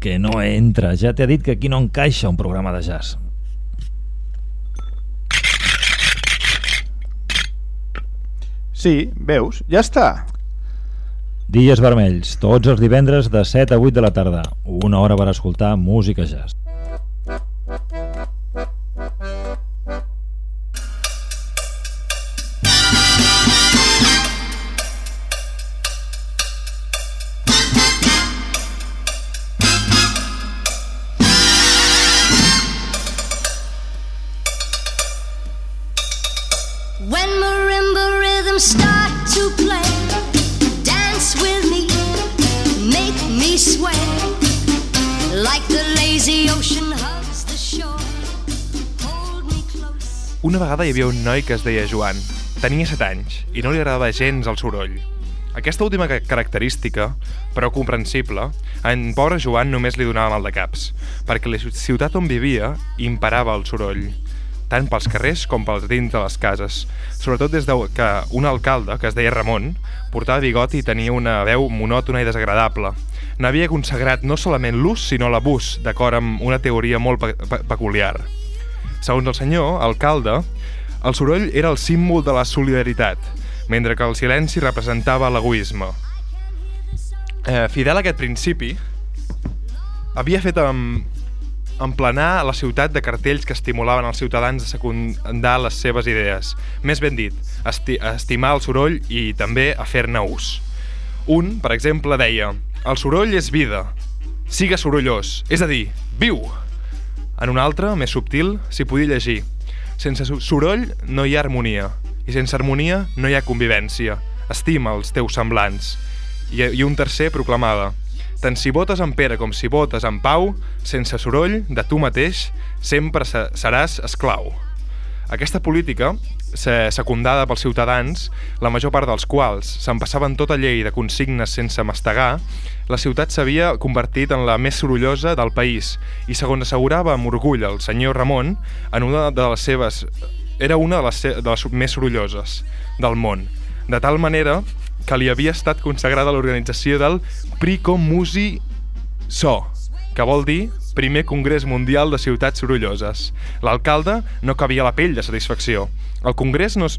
que no entra. Ja t'he dit que aquí no encaixa un programa de jazz. Sí, veus? Ja està. Dies vermells, tots els divendres de 7 a 8 de la tarda. Una hora per escoltar música jazz. Noi que es deia Joan. Tenia 7 anys i no li agradava gens el soroll. Aquesta última ca- característica, però comprensible, en pobre Joan només li donava mal de caps, perquè la ciu- ciutat on vivia imparava el soroll, tant pels carrers com pels dins de les cases, sobretot des de que un alcalde, que es deia Ramon, portava bigoti i tenia una veu monòtona i desagradable. N'havia consagrat no solament l'ús, sinó l'abús, d'acord amb una teoria molt pe pe peculiar. Segons el senyor, alcalde, el soroll era el símbol de la solidaritat, mentre que el silenci representava l'egoisme. Eh, fidel a aquest principi, havia fet em, emplenar la ciutat de cartells que estimulaven els ciutadans a secundar les seves idees. Més ben dit, esti estimar el soroll i també a fer-ne ús. Un, per exemple, deia «El soroll és vida. Siga sorollós, és a dir, viu!» En un altre, més subtil, s'hi podia llegir «Sense so- soroll no hi ha harmonia, i sense harmonia no hi ha convivència. Estima els teus semblants». I, i un tercer proclamava tant si votes en Pere com si votes en Pau, sense soroll de tu mateix, sempre se- seràs esclau. Aquesta política, se- secundada pels ciutadans, la major part dels quals se'n passaven tota llei de consignes sense mastegar, la ciutat s'havia convertit en la més sorollosa del país i, segons assegurava amb orgull el senyor Ramon, en una de les seves era una de les, de les més sorolloses del món, de tal manera que li havia estat consagrada l'organització del Pricomusi So, que vol dir Primer Congrés Mundial de Ciutats Sorolloses. L'alcalde no cabia la pell de satisfacció. El congrés no, es,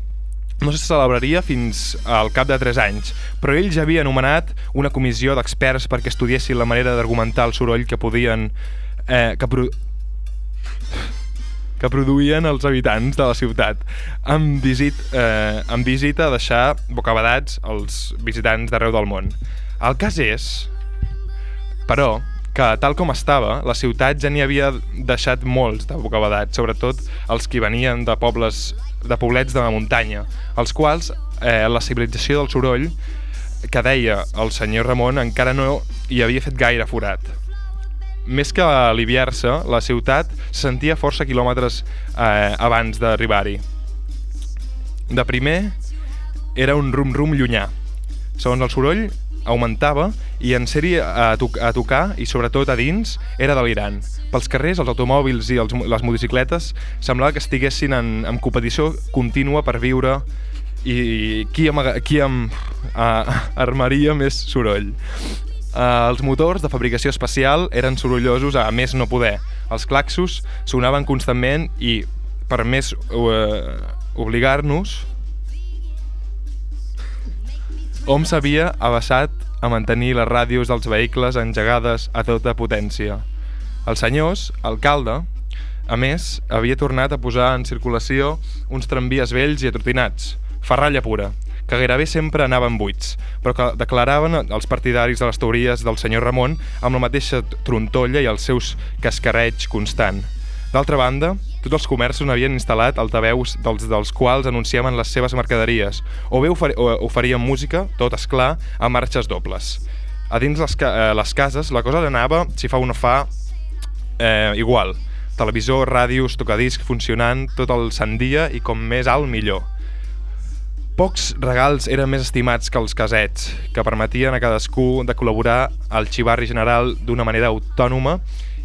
no se celebraria fins al cap de 3 anys, però ell ja havia anomenat una comissió d'experts perquè estudiessin la manera d'argumentar el soroll que podien... Eh, que, pro que produïen els habitants de la ciutat amb, visit, eh, amb visita a deixar bocabadats els visitants d'arreu del món. El cas és, però, que tal com estava, la ciutat ja n'hi havia deixat molts de bocabadats, sobretot els que venien de pobles de poblets de la muntanya, els quals eh, la civilització del soroll que deia el senyor Ramon encara no hi havia fet gaire forat més que aliviar-se, la ciutat se sentia força quilòmetres eh, abans d'arribar-hi. De primer, era un rum-rum llunyà. Segons el soroll, augmentava i en ser-hi a, to a tocar, i sobretot a dins, era delirant. Pels carrers, els automòbils i els, les motocicletes semblava que estiguessin en, en competició contínua per viure i qui, amaga, qui em, uh, armaria més soroll. Uh, els motors de fabricació especial eren sorollosos a més no poder. Els claxos sonaven constantment i, per més uh, obligar-nos, hom s'havia abaixat a mantenir les ràdios dels vehicles engegades a tota potència. Els senyors, alcalde, a més, havia tornat a posar en circulació uns tramvies vells i atrotinats, ferralla pura, que gairebé sempre anaven buits, però que declaraven els partidaris de les teories del senyor Ramon amb la mateixa trontolla i els seus cascareig constant. D'altra banda, tots els comerços n'havien instal·lat altaveus dels, dels quals anunciaven les seves mercaderies, o bé ofer o oferien música, tot és clar, a marxes dobles. A dins les, eh, les cases la cosa anava, si fa o no fa, eh, igual. Televisor, ràdios, tocadisc funcionant tot el sant dia i com més alt millor. Pocs regals eren més estimats que els casets, que permetien a cadascú de col·laborar al xivarri general d'una manera autònoma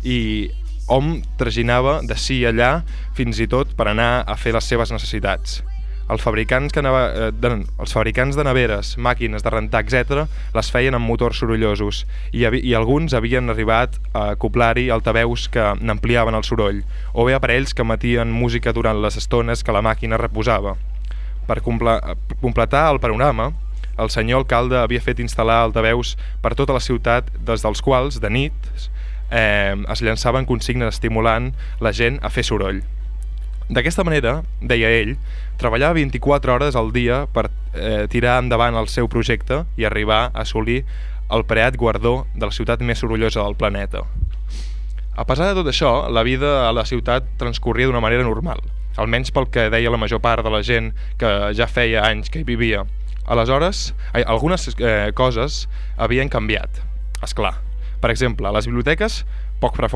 i hom traginava sí i allà fins i tot per anar a fer les seves necessitats. Els fabricants, que neva, eh, de, els fabricants de neveres, màquines de rentar, etc., les feien amb motors sorollosos i, havi, i alguns havien arribat a acoplar-hi altaveus que n'ampliaven el soroll o bé aparells que emetien música durant les estones que la màquina reposava. Per comple completar el panorama, el senyor alcalde havia fet instal·lar altaveus per tota la ciutat des dels quals, de nit, eh, es llançaven consignes estimulant la gent a fer soroll. D'aquesta manera, deia ell, treballava 24 hores al dia per eh, tirar endavant el seu projecte i arribar a assolir el preat guardó de la ciutat més sorollosa del planeta. A pesar de tot això, la vida a la ciutat transcorria d'una manera normal, almenys pel que deia la major part de la gent que ja feia anys que hi vivia. Aleshores, algunes eh, coses havien canviat, és clar. Per exemple, les biblioteques poc fre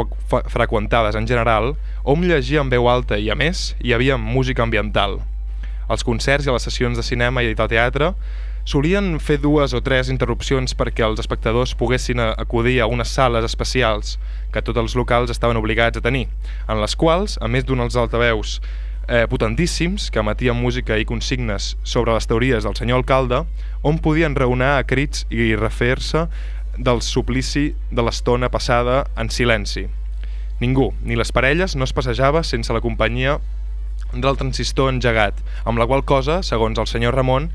freqüentades en general, hom llegia en veu alta i, a més, hi havia música ambiental. Els concerts i les sessions de cinema i de teatre solien fer dues o tres interrupcions perquè els espectadors poguessin acudir a unes sales especials que tots els locals estaven obligats a tenir, en les quals, a més d'uns altaveus eh, potentíssims que emetien música i consignes sobre les teories del senyor alcalde, on podien reunir a crits i refer-se del suplici de l'estona passada en silenci. Ningú, ni les parelles, no es passejava sense la companyia del transistor engegat, amb la qual cosa, segons el senyor Ramon,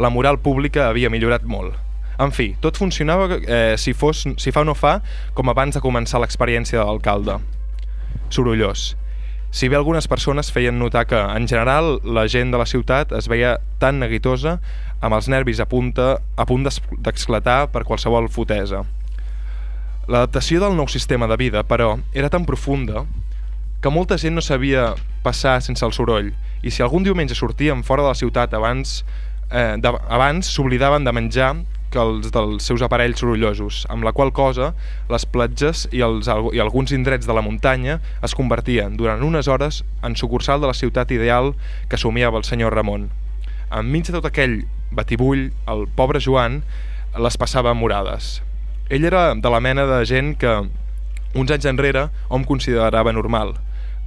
la moral pública havia millorat molt. En fi, tot funcionava eh, si, fos, si fa o no fa com abans de començar l'experiència de l'alcalde. Sorollós. Si bé algunes persones feien notar que, en general, la gent de la ciutat es veia tan neguitosa amb els nervis a, punta, a punt d'esclatar per qualsevol fotesa. L'adaptació del nou sistema de vida, però, era tan profunda que molta gent no sabia passar sense el soroll i si algun diumenge sortien fora de la ciutat abans eh, de, abans s'oblidaven de menjar que els dels seus aparells sorollosos, amb la qual cosa les platges i, els, i alguns indrets de la muntanya es convertien durant unes hores en sucursal de la ciutat ideal que somiava el senyor Ramon. Enmig de tot aquell batibull, el pobre Joan les passava morades. Ell era de la mena de gent que uns anys enrere hom considerava normal.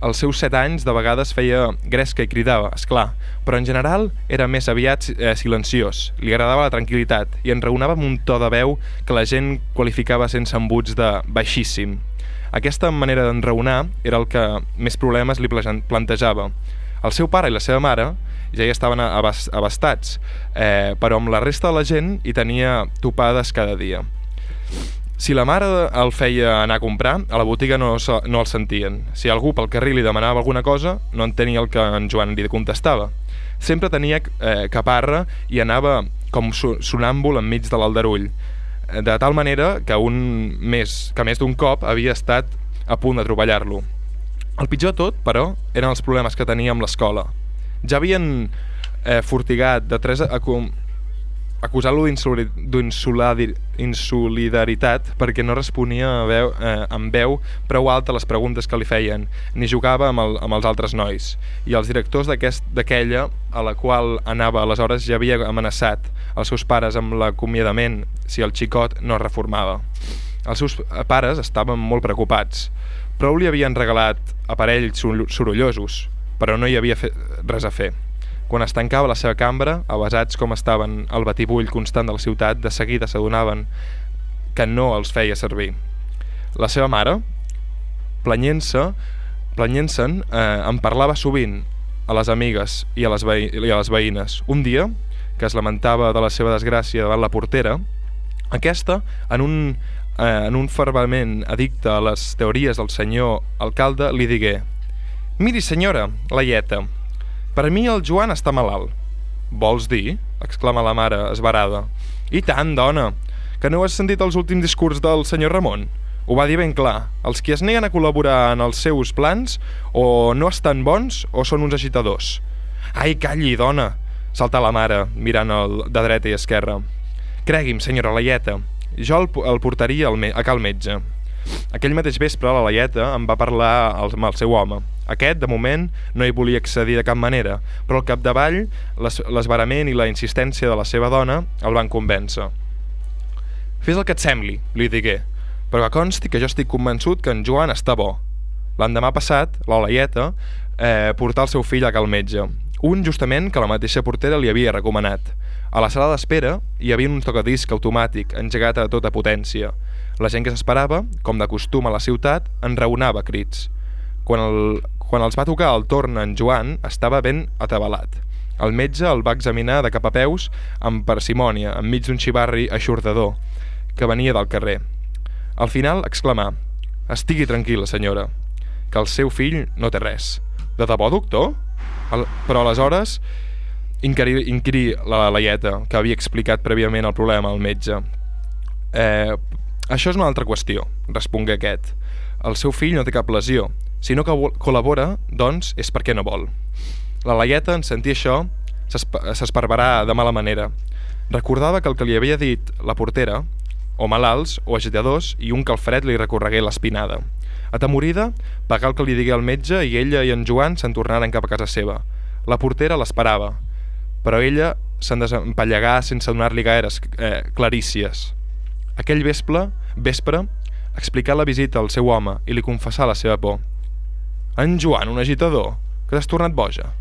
Als seus set anys de vegades feia gresca i cridava, és clar, però en general era més aviat eh, silenciós, li agradava la tranquil·litat i enraonava amb un to de veu que la gent qualificava sense embuts de baixíssim. Aquesta manera d'enraonar era el que més problemes li plantejava. El seu pare i la seva mare ja hi estaven abastats, eh, però amb la resta de la gent hi tenia topades cada dia. Si la mare el feia anar a comprar, a la botiga no, no el sentien. Si algú pel carrer li demanava alguna cosa, no entenia el que en Joan li contestava. Sempre tenia eh, caparra i anava com sonàmbul enmig de l'aldarull, de tal manera que un més que més d'un cop havia estat a punt de troballar-lo. El pitjor tot, però, eren els problemes que tenia amb l'escola ja havien eh, fortigat de tres acusant-lo d'insolidaritat perquè no responia a veu, eh, amb veu prou alta les preguntes que li feien, ni jugava amb, el, amb els altres nois. I els directors d'aquella, a la qual anava aleshores, ja havia amenaçat els seus pares amb l'acomiadament si el xicot no reformava. Els seus pares estaven molt preocupats. Prou li havien regalat aparells sorollosos, però no hi havia res a fer. Quan es tancava la seva cambra, avasats com estaven el batibull constant de la ciutat, de seguida s'adonaven que no els feia servir. La seva mare, planyent-se, planyent-se'n, eh, en parlava sovint a les amigues i a les, i a les veïnes. Un dia, que es lamentava de la seva desgràcia davant la portera, aquesta, en un, eh, en un fervament addicte a les teories del senyor alcalde, li digué Miri, senyora, la ieta, per mi el Joan està malalt. Vols dir? exclama la mare, esbarada. I tant, dona, que no has sentit els últims discurs del senyor Ramon? Ho va dir ben clar. Els qui es neguen a col·laborar en els seus plans o no estan bons o són uns agitadors. Ai, calli, dona! Salta la mare, mirant el, de dreta i esquerra. Cregui'm, senyora Laieta, jo el, el portaria al a cal metge. Aquell mateix vespre la Laieta em va parlar amb el seu home. Aquest, de moment, no hi volia accedir de cap manera, però al capdavall l'esbarament i la insistència de la seva dona el van convèncer. Fes el que et sembli, li digué, però que consti que jo estic convençut que en Joan està bo. L'endemà passat, la Laieta eh, portà el seu fill a cal metge. Un justament que la mateixa portera li havia recomanat. A la sala d'espera hi havia un tocadisc automàtic engegat a tota potència. La gent que s'esperava, com de costum a la ciutat, enraonava crits. Quan, el, quan els va tocar el torn en Joan, estava ben atabalat. El metge el va examinar de cap a peus amb parsimònia, enmig d'un xivarri aixordador que venia del carrer. Al final exclamà «Estigui tranquil·la, senyora, que el seu fill no té res». «De debò, doctor?» El, però aleshores inquirí, inquirí la Laieta, que havia explicat prèviament el problema al metge. Eh, això és una altra qüestió, respongué aquest. El seu fill no té cap lesió. Si no col·labora, doncs, és perquè no vol. La Laieta, en sentir això, s'esparvarà de mala manera. Recordava que el que li havia dit la portera, o malalts, o agitadors, i un calfred li recorregué l'espinada. Atemorida, pagà el que li digué el metge i ella i en Joan se'n tornaren cap a casa seva. La portera l'esperava, però ella se'n desempallegà sense donar-li gaires eh, clarícies. Aquell vespre, vespre, explicà la visita al seu home i li confessà la seva por. En Joan, un agitador, que t'has tornat boja.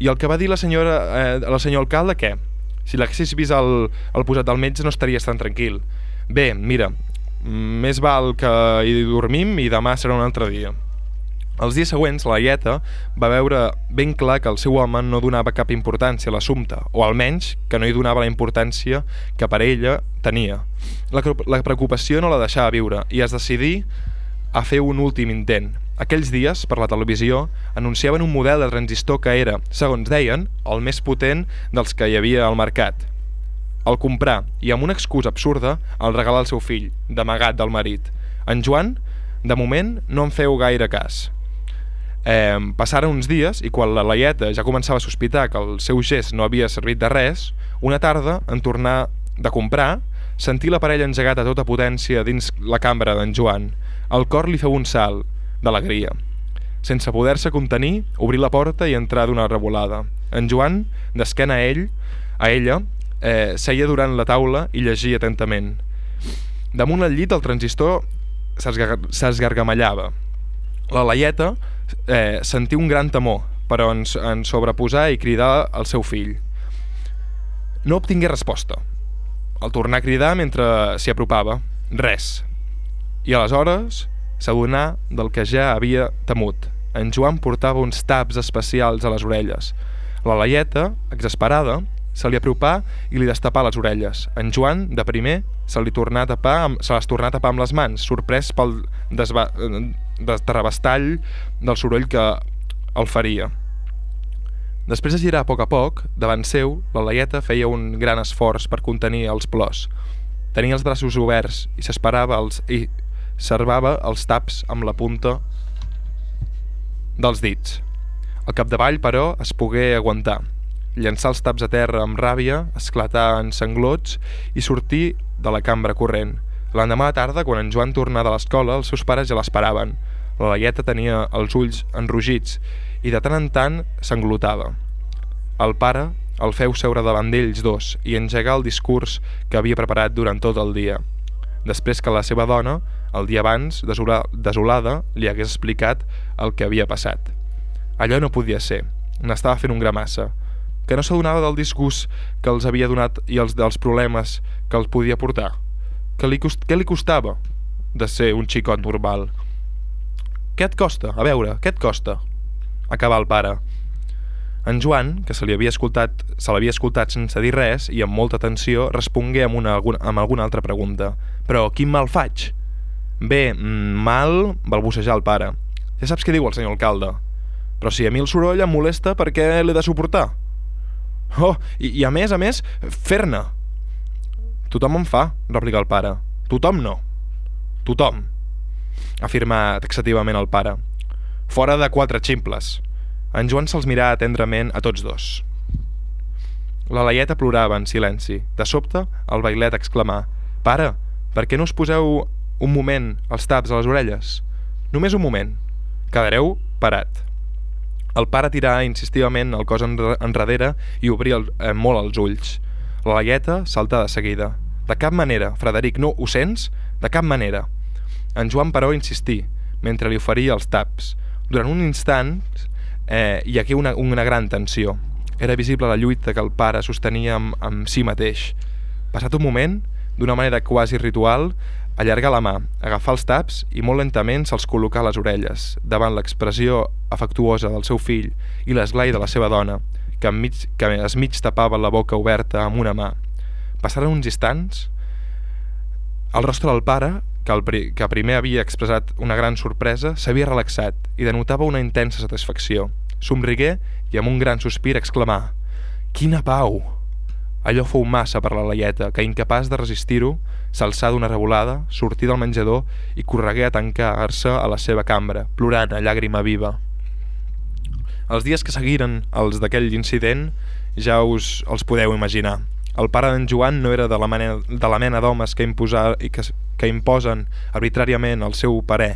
I el que va dir la senyora, eh, la senyor alcalde, què? Si l'haguessis vist al, al posat del metge no estaries tan tranquil. Bé, mira, més val que hi dormim i demà serà un altre dia. Els dies següents, la Ieta va veure ben clar que el seu home no donava cap importància a l'assumpte, o almenys que no hi donava la importància que per ella tenia. La, la preocupació no la deixava viure i es decidí a fer un últim intent. Aquells dies, per la televisió, anunciaven un model de transistor que era, segons deien, el més potent dels que hi havia al mercat – el comprà i amb una excusa absurda el regalà al seu fill, d'amagat del marit. En Joan, de moment, no en feu gaire cas. Eh, passaren uns dies i quan la Laieta ja començava a sospitar que el seu gest no havia servit de res, una tarda, en tornar de comprar, sentí l'aparell engegat a tota potència dins la cambra d'en Joan. El cor li feu un salt, d'alegria. Sense poder-se contenir, obrí la porta i entrar d'una revolada. En Joan, d'esquena a ell, a ella, eh, seia durant la taula i llegia atentament. Damunt el llit el transistor s'esgargamellava. La Laieta eh, sentia un gran temor, però en, en sobreposar i cridar al seu fill. No obtingué resposta. El tornà a cridar mentre s'hi apropava. Res. I aleshores s'adonà del que ja havia temut. En Joan portava uns taps especials a les orelles. La Laieta, exasperada, se li apropà i li destapà les orelles. En Joan, de primer, se li tornà a tapar amb, se les tornà a tapar amb les mans, sorprès pel desba, terrabastall del soroll que el faria. Després de girar a poc a poc, davant seu, la Laieta feia un gran esforç per contenir els plors. Tenia els braços oberts i s'esperava els i servava els taps amb la punta dels dits. Al capdavall, però, es pogué aguantar llançar els taps a terra amb ràbia, esclatar en sanglots i sortir de la cambra corrent. L'endemà de tarda, quan en Joan tornà de l'escola, els seus pares ja l'esperaven. La Laieta tenia els ulls enrugits i de tant en tant s'englotava. El pare el feu seure davant d'ells dos i engegar el discurs que havia preparat durant tot el dia. Després que la seva dona, el dia abans, desolada, li hagués explicat el que havia passat. Allò no podia ser. N'estava fent un gramassa que no s'adonava del disgust que els havia donat i els dels problemes que els podia portar. Que li cost... Què li costava de ser un xicot normal? Què et costa? A veure, què et costa? Acabar el pare. En Joan, que se li havia escoltat, se l'havia escoltat sense dir res i amb molta atenció, respongué amb, una, amb alguna altra pregunta. Però quin mal faig? Bé, mm, mal, balbucejar el pare. Ja saps què diu el senyor alcalde. Però si a mi el soroll em molesta, per què l'he de suportar? Oh, i, i a més, a més, fer-ne. Tothom en fa, replica el pare. Tothom no. Tothom, afirma taxativament el pare. Fora de quatre ximples. En Joan se'ls mirà atendrement a tots dos. La Laieta plorava en silenci. De sobte, el bailet exclamà «Pare, per què no us poseu un moment els taps a les orelles? Només un moment. Quedareu parat». El pare tirà insistivament el cos enrere i obrí el, eh, molt els ulls. La laieta salta de seguida. De cap manera, Frederic, no ho sents? De cap manera. En Joan, però, insistí, mentre li oferia els taps. Durant un instant eh, hi havia una, una gran tensió. Era visible la lluita que el pare sostenia amb, amb si mateix. Passat un moment, d'una manera quasi ritual, allargar la mà, agafar els taps i molt lentament se'ls col·locar a les orelles, davant l'expressió afectuosa del seu fill i l'esglai de la seva dona, que, enmig, que es mig tapava la boca oberta amb una mà. Passaren uns instants, el rostre del pare, que, el que primer havia expressat una gran sorpresa, s'havia relaxat i denotava una intensa satisfacció. Somrigué i amb un gran sospir exclamà «Quina pau!» Allò fou massa per la laieta, que incapaç de resistir-ho, s'alçà d'una revolada, sortí del menjador i corregué a tancar-se a la seva cambra, plorant a llàgrima viva. Els dies que seguiren els d'aquell incident ja us els podeu imaginar. El pare d'en Joan no era de la mena, de la mena d'homes que, imposar, que, que imposen arbitràriament el seu parer,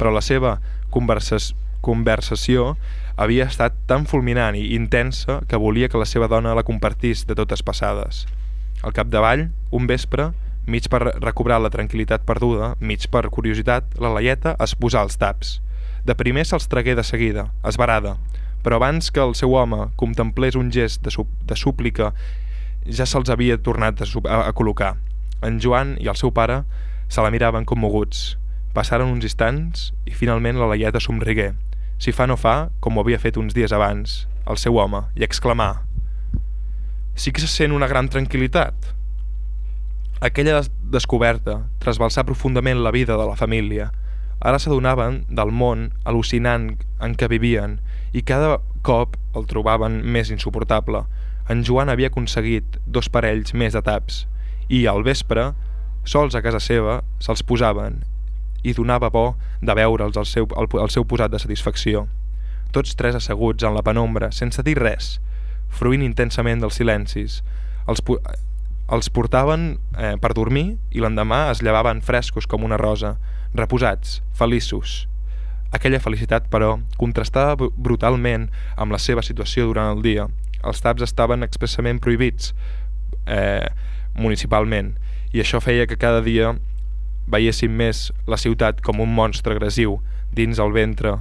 però la seva converses, conversació havia estat tan fulminant i intensa que volia que la seva dona la compartís de totes passades. Al capdavall, un vespre, mig per recobrar la tranquil·litat perduda, mig per curiositat, la laieta es posà als taps. De primer se'ls tragué de seguida, esbarada, però abans que el seu home contemplés un gest de, de súplica ja se'ls havia tornat a, a, a col·locar. En Joan i el seu pare se la miraven commoguts. Passaren uns instants i finalment la laieta somrigué, si fa no fa, com ho havia fet uns dies abans, el seu home, i exclamà «Sí que se sent una gran tranquil·litat». Aquella descoberta trasbalsà profundament la vida de la família. Ara s'adonaven del món al·lucinant en què vivien i cada cop el trobaven més insuportable. En Joan havia aconseguit dos parells més de taps i, al vespre, sols a casa seva, se'ls posaven i donava por de veure'ls el seu, el, el seu posat de satisfacció. Tots tres asseguts en la penombra, sense dir res, fruint intensament dels silencis. Els, els portaven eh, per dormir i l'endemà es llevaven frescos com una rosa, reposats, feliços. Aquella felicitat, però, contrastava brutalment amb la seva situació durant el dia. Els taps estaven expressament prohibits eh, municipalment i això feia que cada dia veiessin més la ciutat com un monstre agressiu dins el ventre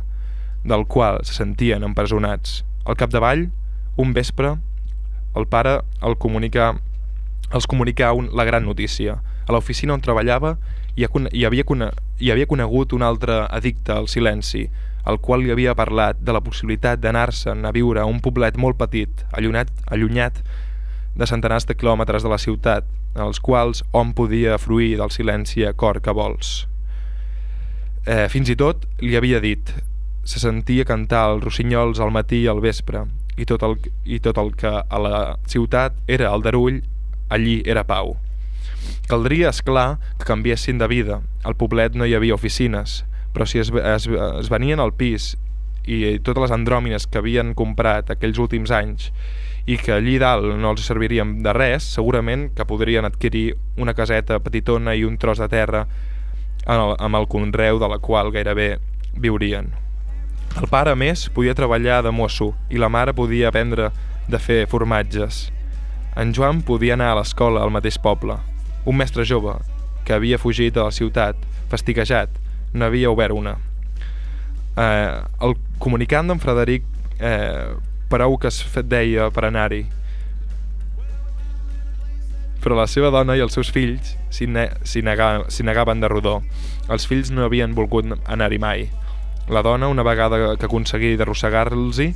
del qual se sentien empresonats. Al capdavall, un vespre, el pare el comunica, els comunicà un, la gran notícia. A l'oficina on treballava hi, hi, havia, hi havia conegut un altre addicte al silenci, el qual li havia parlat de la possibilitat d'anar-se'n a viure a un poblet molt petit, allunyat, allunyat de centenars de quilòmetres de la ciutat, els quals hom podia fruir del silenci a cor que vols. Eh, fins i tot li havia dit se sentia cantar els rossinyols al matí i al vespre i tot, el, i tot el que a la ciutat era el darull, allí era pau. Caldria, és clar que canviessin de vida. Al poblet no hi havia oficines, però si es, es, es venien al pis i totes les andròmines que havien comprat aquells últims anys i que allí dalt no els servirien de res, segurament que podrien adquirir una caseta petitona i un tros de terra amb el conreu de la qual gairebé viurien. El pare, a més, podia treballar de mosso i la mare podia aprendre de fer formatges. En Joan podia anar a l'escola al mateix poble. Un mestre jove, que havia fugit de la ciutat, fastiguejat, n'havia obert una. Eh, el comunicant d'en Frederic eh, prou que es deia per anar-hi. Però la seva dona i els seus fills s'hi ne negaven, negaven de rodó. Els fills no havien volgut anar-hi mai. La dona, una vegada que aconseguí d'arrossegar-los-hi,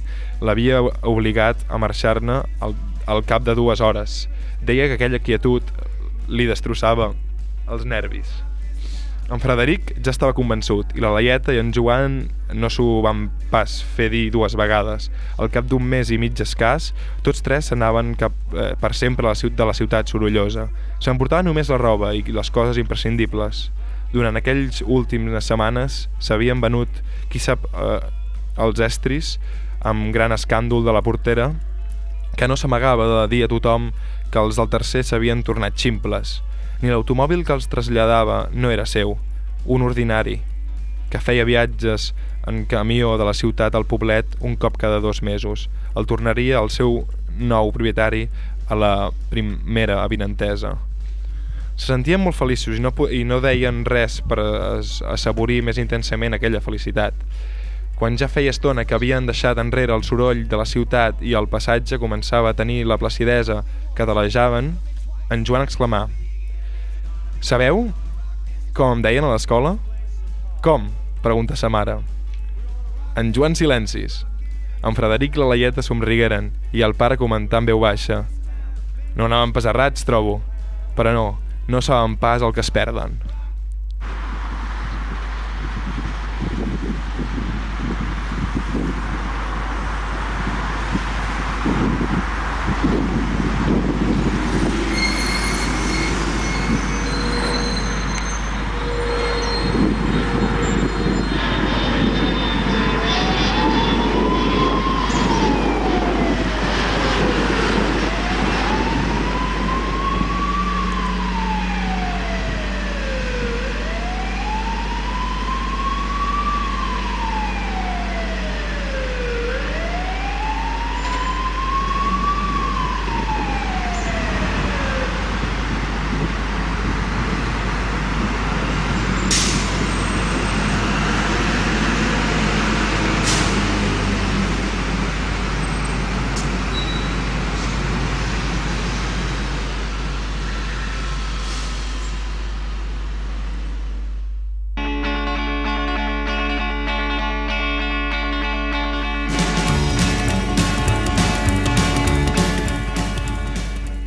l'havia obligat a marxar-ne al, al cap de dues hores. Deia que aquella quietud li destrossava els nervis. En Frederic ja estava convençut i la Laieta i en Joan no s'ho van pas fer dir dues vegades. Al cap d'un mes i mig escàs, tots tres s'anaven cap eh, per sempre a la ciutat de la ciutat sorollosa. S'emportava només la roba i les coses imprescindibles. Durant aquells últims setmanes s'havien venut, qui sap, eh, els estris amb gran escàndol de la portera que no s'amagava de dir a tothom que els del tercer s'havien tornat ximples ni l'automòbil que els traslladava no era seu, un ordinari, que feia viatges en camió de la ciutat al poblet un cop cada dos mesos. El tornaria al seu nou propietari a la primera avinentesa. Se sentien molt feliços i no, i no deien res per assaborir més intensament aquella felicitat. Quan ja feia estona que havien deixat enrere el soroll de la ciutat i el passatge començava a tenir la placidesa que delejaven, en Joan exclamà Sabeu com em deien a l'escola? Com? pregunta sa mare. En Joan silencis. En Frederic la Laieta somrigueren i el pare comentà en veu baixa. No anaven pas errats, trobo. Però no, no saben pas el que es perden.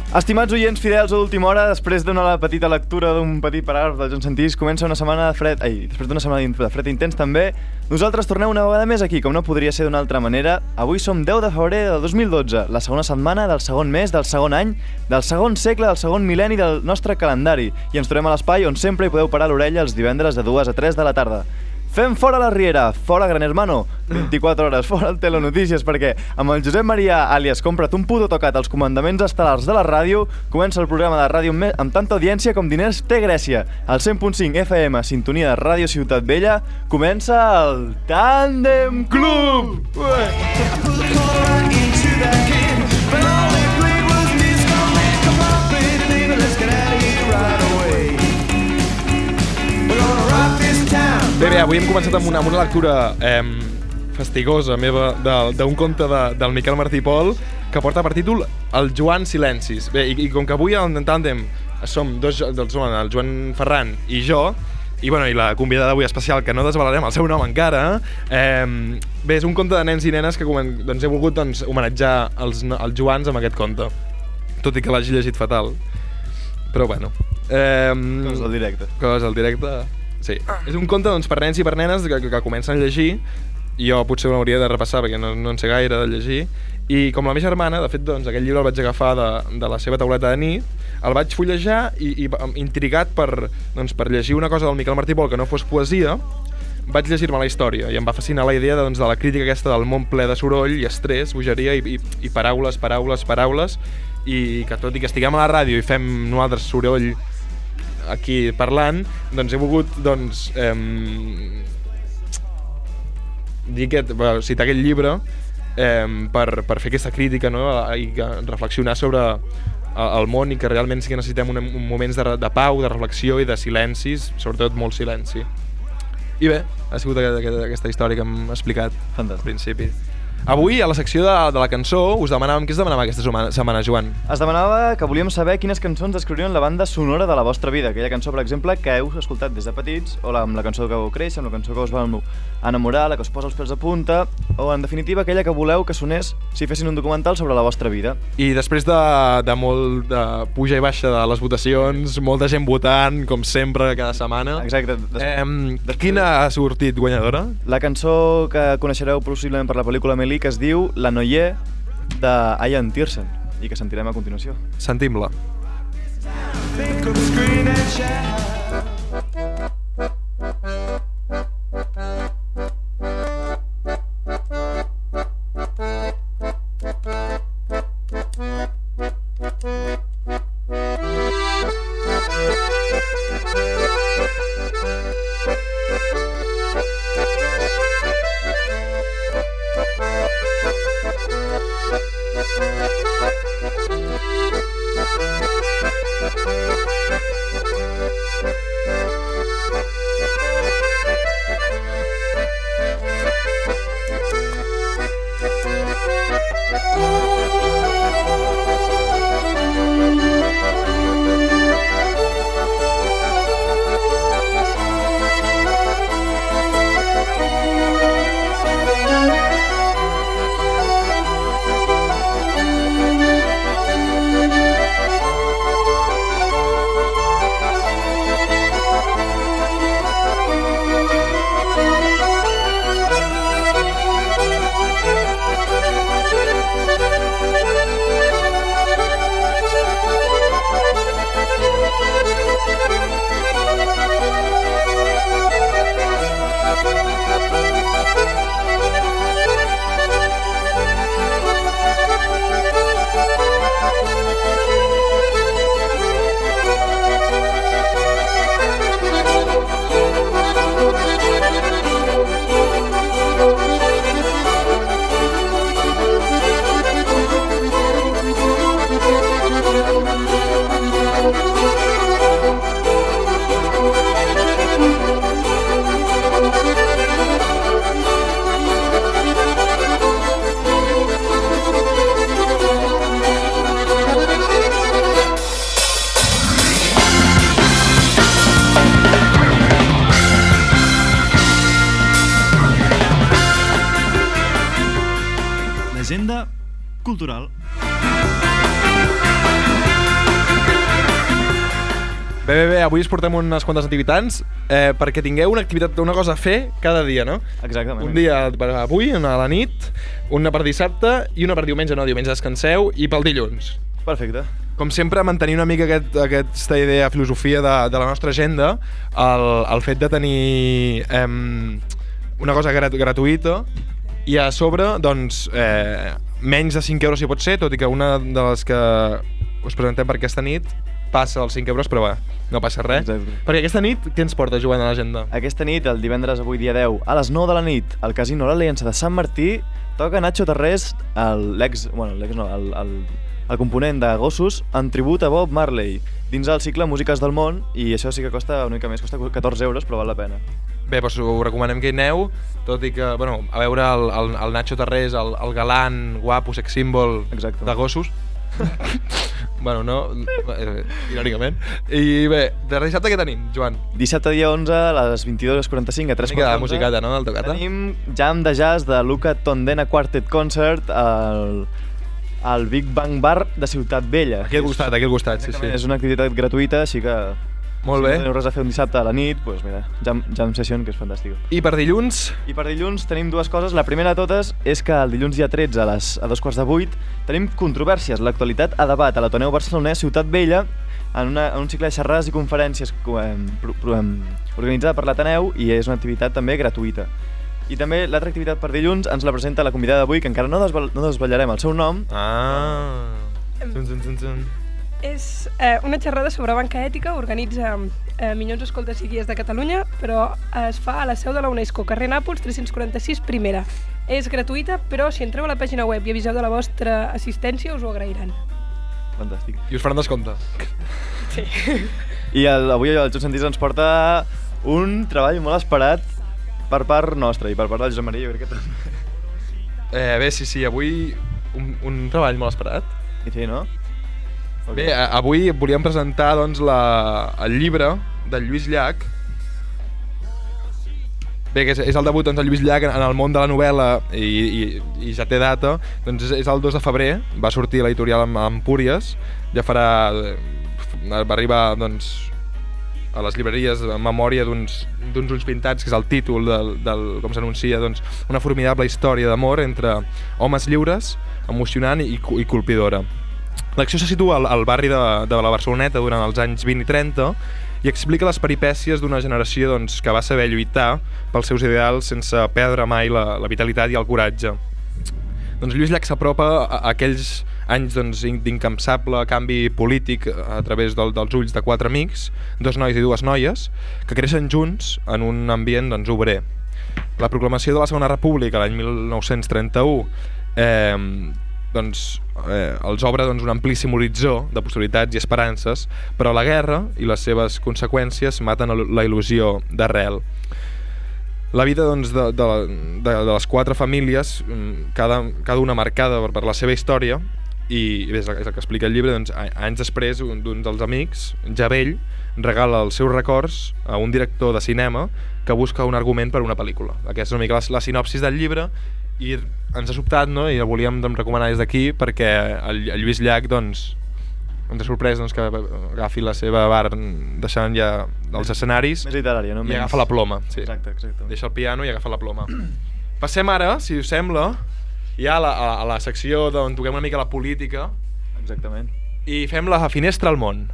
Estimats oients fidels a l'última hora, després d'una petita lectura d'un petit paràgraf del Joan Santís, comença una setmana de fred, ai, després d'una setmana de fred intens també, nosaltres tornem una vegada més aquí, com no podria ser d'una altra manera. Avui som 10 de febrer del 2012, la segona setmana del segon mes, del segon any, del segon segle, del segon mil·lenni del nostre calendari, i ens trobem a l'espai on sempre hi podeu parar l'orella els divendres de 2 a 3 de la tarda. Fem fora la Riera, fora Gran Hermano, 24 hores, fora el Telenotícies, perquè amb el Josep Maria, alias Compra't un puto tocat als comandaments estel·lars de la ràdio, comença el programa de ràdio amb, tanta audiència com diners té Grècia. Al 100.5 FM, sintonia de Ràdio Ciutat Vella, comença el Tandem Club! Ué! Bé, bé, avui hem començat amb una, amb una lectura eh, fastigosa meva del- d'un conte de, del Miquel Martí Pol que porta per títol El Joan Silencis. Bé, i, i com que avui en tàndem som dos, doncs, som el Joan Ferran i jo, i, bueno, i la convidada d'avui especial, que no desvelarem el seu nom encara, eh, bé, és un conte de nens i nenes que doncs, he volgut doncs, homenatjar els, els Joans amb aquest conte, tot i que l'hagi llegit fatal. Però bueno. Eh, Coses del directe. Coses al directe. Sí. És un conte doncs, per nens i per nenes que, que, que comencen a llegir. Jo potser ho hauria de repassar perquè no, no en sé gaire de llegir. I com la meva germana, de fet, doncs, aquell llibre el vaig agafar de, de la seva tauleta de nit, el vaig fullejar i, i em- intrigat per, doncs, per llegir una cosa del Miquel Martí Pol que no fos poesia, vaig llegir-me la història i em va fascinar la idea doncs, de la crítica aquesta del món ple de soroll i estrès, bogeria i, i, i paraules, paraules, paraules i que tot i que estiguem a la ràdio i fem nosaltres soroll aquí parlant, doncs he volgut doncs, eh, dir aquest, bueno, citar aquest llibre eh, per, per fer aquesta crítica no? i reflexionar sobre el, món i que realment sí que necessitem un, un moments de, de pau, de reflexió i de silencis, sobretot molt silenci. I bé, ha sigut aquesta, aquesta, aquesta història que hem explicat Fantàstic. al principi. Avui, a la secció de, de la cançó, us demanàvem què es demanava aquesta setmana, Joan? Es demanava que volíem saber quines cançons descriurien la banda sonora de la vostra vida. Aquella cançó, per exemple, que heu escoltat des de petits, o la, amb la cançó que vau créixer, amb la cançó que us va enamorar, la que us posa els pèls a punta, o en definitiva aquella que voleu que sonés si fessin un documental sobre la vostra vida. I després de, de molt de puja i baixa de les votacions, molta gent votant, com sempre, cada setmana. Exacte. Des Eh, quina ha sortit guanyadora? La cançó que coneixereu possiblement per la pel·lícula Amélie que es diu La Noyer de Ian Tiersen i que sentirem a continuació. Sentim-la. Thank avui us portem unes quantes activitats eh, perquè tingueu una activitat, una cosa a fer cada dia, no? Exactament. Un dia per avui, una a la nit, una per dissabte i una per diumenge, no, diumenge descanseu i pel dilluns. Perfecte. Com sempre, mantenir una mica aquest, aquesta idea, filosofia de, de la nostra agenda, el, el fet de tenir em, una cosa grat, gratuïta i a sobre, doncs, eh, menys de 5 euros si pot ser, tot i que una de les que us presentem per aquesta nit passa els 5 euros, però va, no passa res. Exacte. Perquè aquesta nit, què ens porta jugant a l'agenda? Aquesta nit, el divendres avui dia 10, a les 9 de la nit, al Casino L'Aliança de Sant Martí, toca Nacho Tarrés, el- l'ex... Bueno, l'ex no, el, el, el component de Gossos, en tribut a Bob Marley, dins el cicle Músiques del món, i això sí que costa una mica més, costa 14 euros, però val la pena. Bé, doncs us recomanem que hi aneu, tot i que, bueno, a veure el, el, el Nacho Tarrés, el, el galant, guapo, sex Exacte. de gossos. bueno, no, eh, irònicament. I bé, de dissabte què tenim, Joan? Dissabte dia 11, a les 22.45 a 3 Una de musicata, no, del tocata? Tenim jam de jazz de Luca Tondena Quartet Concert al, al Big Bang Bar de Ciutat Vella. Aquí al costat, aquí al costat, sí, sí. És una activitat gratuïta, així que... Molt si bé. no teniu res a fer un dissabte a la nit, doncs mira, jam, jam session, que és fantàstica. I per dilluns, I per dilluns tenim dues coses. La primera de totes és que el dilluns dia 13 a, les, a dos quarts de vuit tenim controvèrsies, l'actualitat a debat a l'Ateneu Barcelonès Ciutat Vella en, una, en un cicle de xerrades i conferències co- em, pro, pro, em, organitzada per l'Ateneu i és una activitat també gratuïta. I també l'altra activitat per dilluns ens la presenta la convidada d'avui, que encara no, desvel, no desvetllarem el seu nom, Ah. Zun, zun, zun, zun. És eh, una xerrada sobre banca ètica, organitza eh, Minyons Escoltes i Guies de Catalunya, però es fa a la seu de la UNESCO, carrer Nàpols 346 primera. És gratuïta, però si entreu a la pàgina web i aviseu de la vostra assistència us ho agrairan. fantàstic. I us faran descompte. I el, avui el Joan Santís ens porta un treball molt esperat per part nostra i per part del Josep Maria, jo crec que també. Eh, bé, sí, sí, avui un, un treball molt esperat. I sí, no? Ok. Bé, avui volíem presentar doncs, la, el llibre del Lluís Llach. Bé, que és, és el debut doncs, del Lluís Llach en, en el món de la novel·la i, i, i ja té data. Doncs és, és el 2 de febrer, va sortir l'editorial amb, Empúries, ja farà... eh, va arribar doncs, a les llibreries en memòria d'uns ulls pintats, que és el títol del, del com s'anuncia, doncs, una formidable història d'amor entre homes lliures, emocionant i, i colpidora. L'acció se situa al, al barri de, de la Barceloneta durant els anys 20 i 30 i explica les peripècies d'una generació doncs, que va saber lluitar pels seus ideals sense perdre mai la, la vitalitat i el coratge. Doncs Lluís Llach s'apropa a, a aquells anys doncs, in- d'incansable canvi polític a través del, dels ulls de quatre amics, dos nois i dues noies, que creixen junts en un ambient doncs, obrer. La proclamació de la Segona República l'any 1931 eh, doncs, eh, els obre doncs, un amplíssim horitzó de possibilitats i esperances, però la guerra i les seves conseqüències maten la il·lusió d'arrel. La vida doncs, de, de, de, de les quatre famílies, mm, cada, cada una marcada per, per la seva història, i és el, és el que explica el llibre, doncs, anys després un d'un dels amics, ja vell, regala els seus records a un director de cinema que busca un argument per a una pel·lícula. Aquesta és una mica la, la sinopsis del llibre i ens ha sobtat no? i el volíem doncs, recomanar des d'aquí perquè el, el Lluís Llach doncs, ens ha sorprès doncs, que agafi la seva bar deixant ja els escenaris Més literària, no? i agafa la ploma. Sí. Exacte, exacte. Deixa el piano i agafa la ploma. Passem ara, si us sembla, ja a la, a, a la secció d'on toquem una mica la política Exactament. i fem la finestra al món.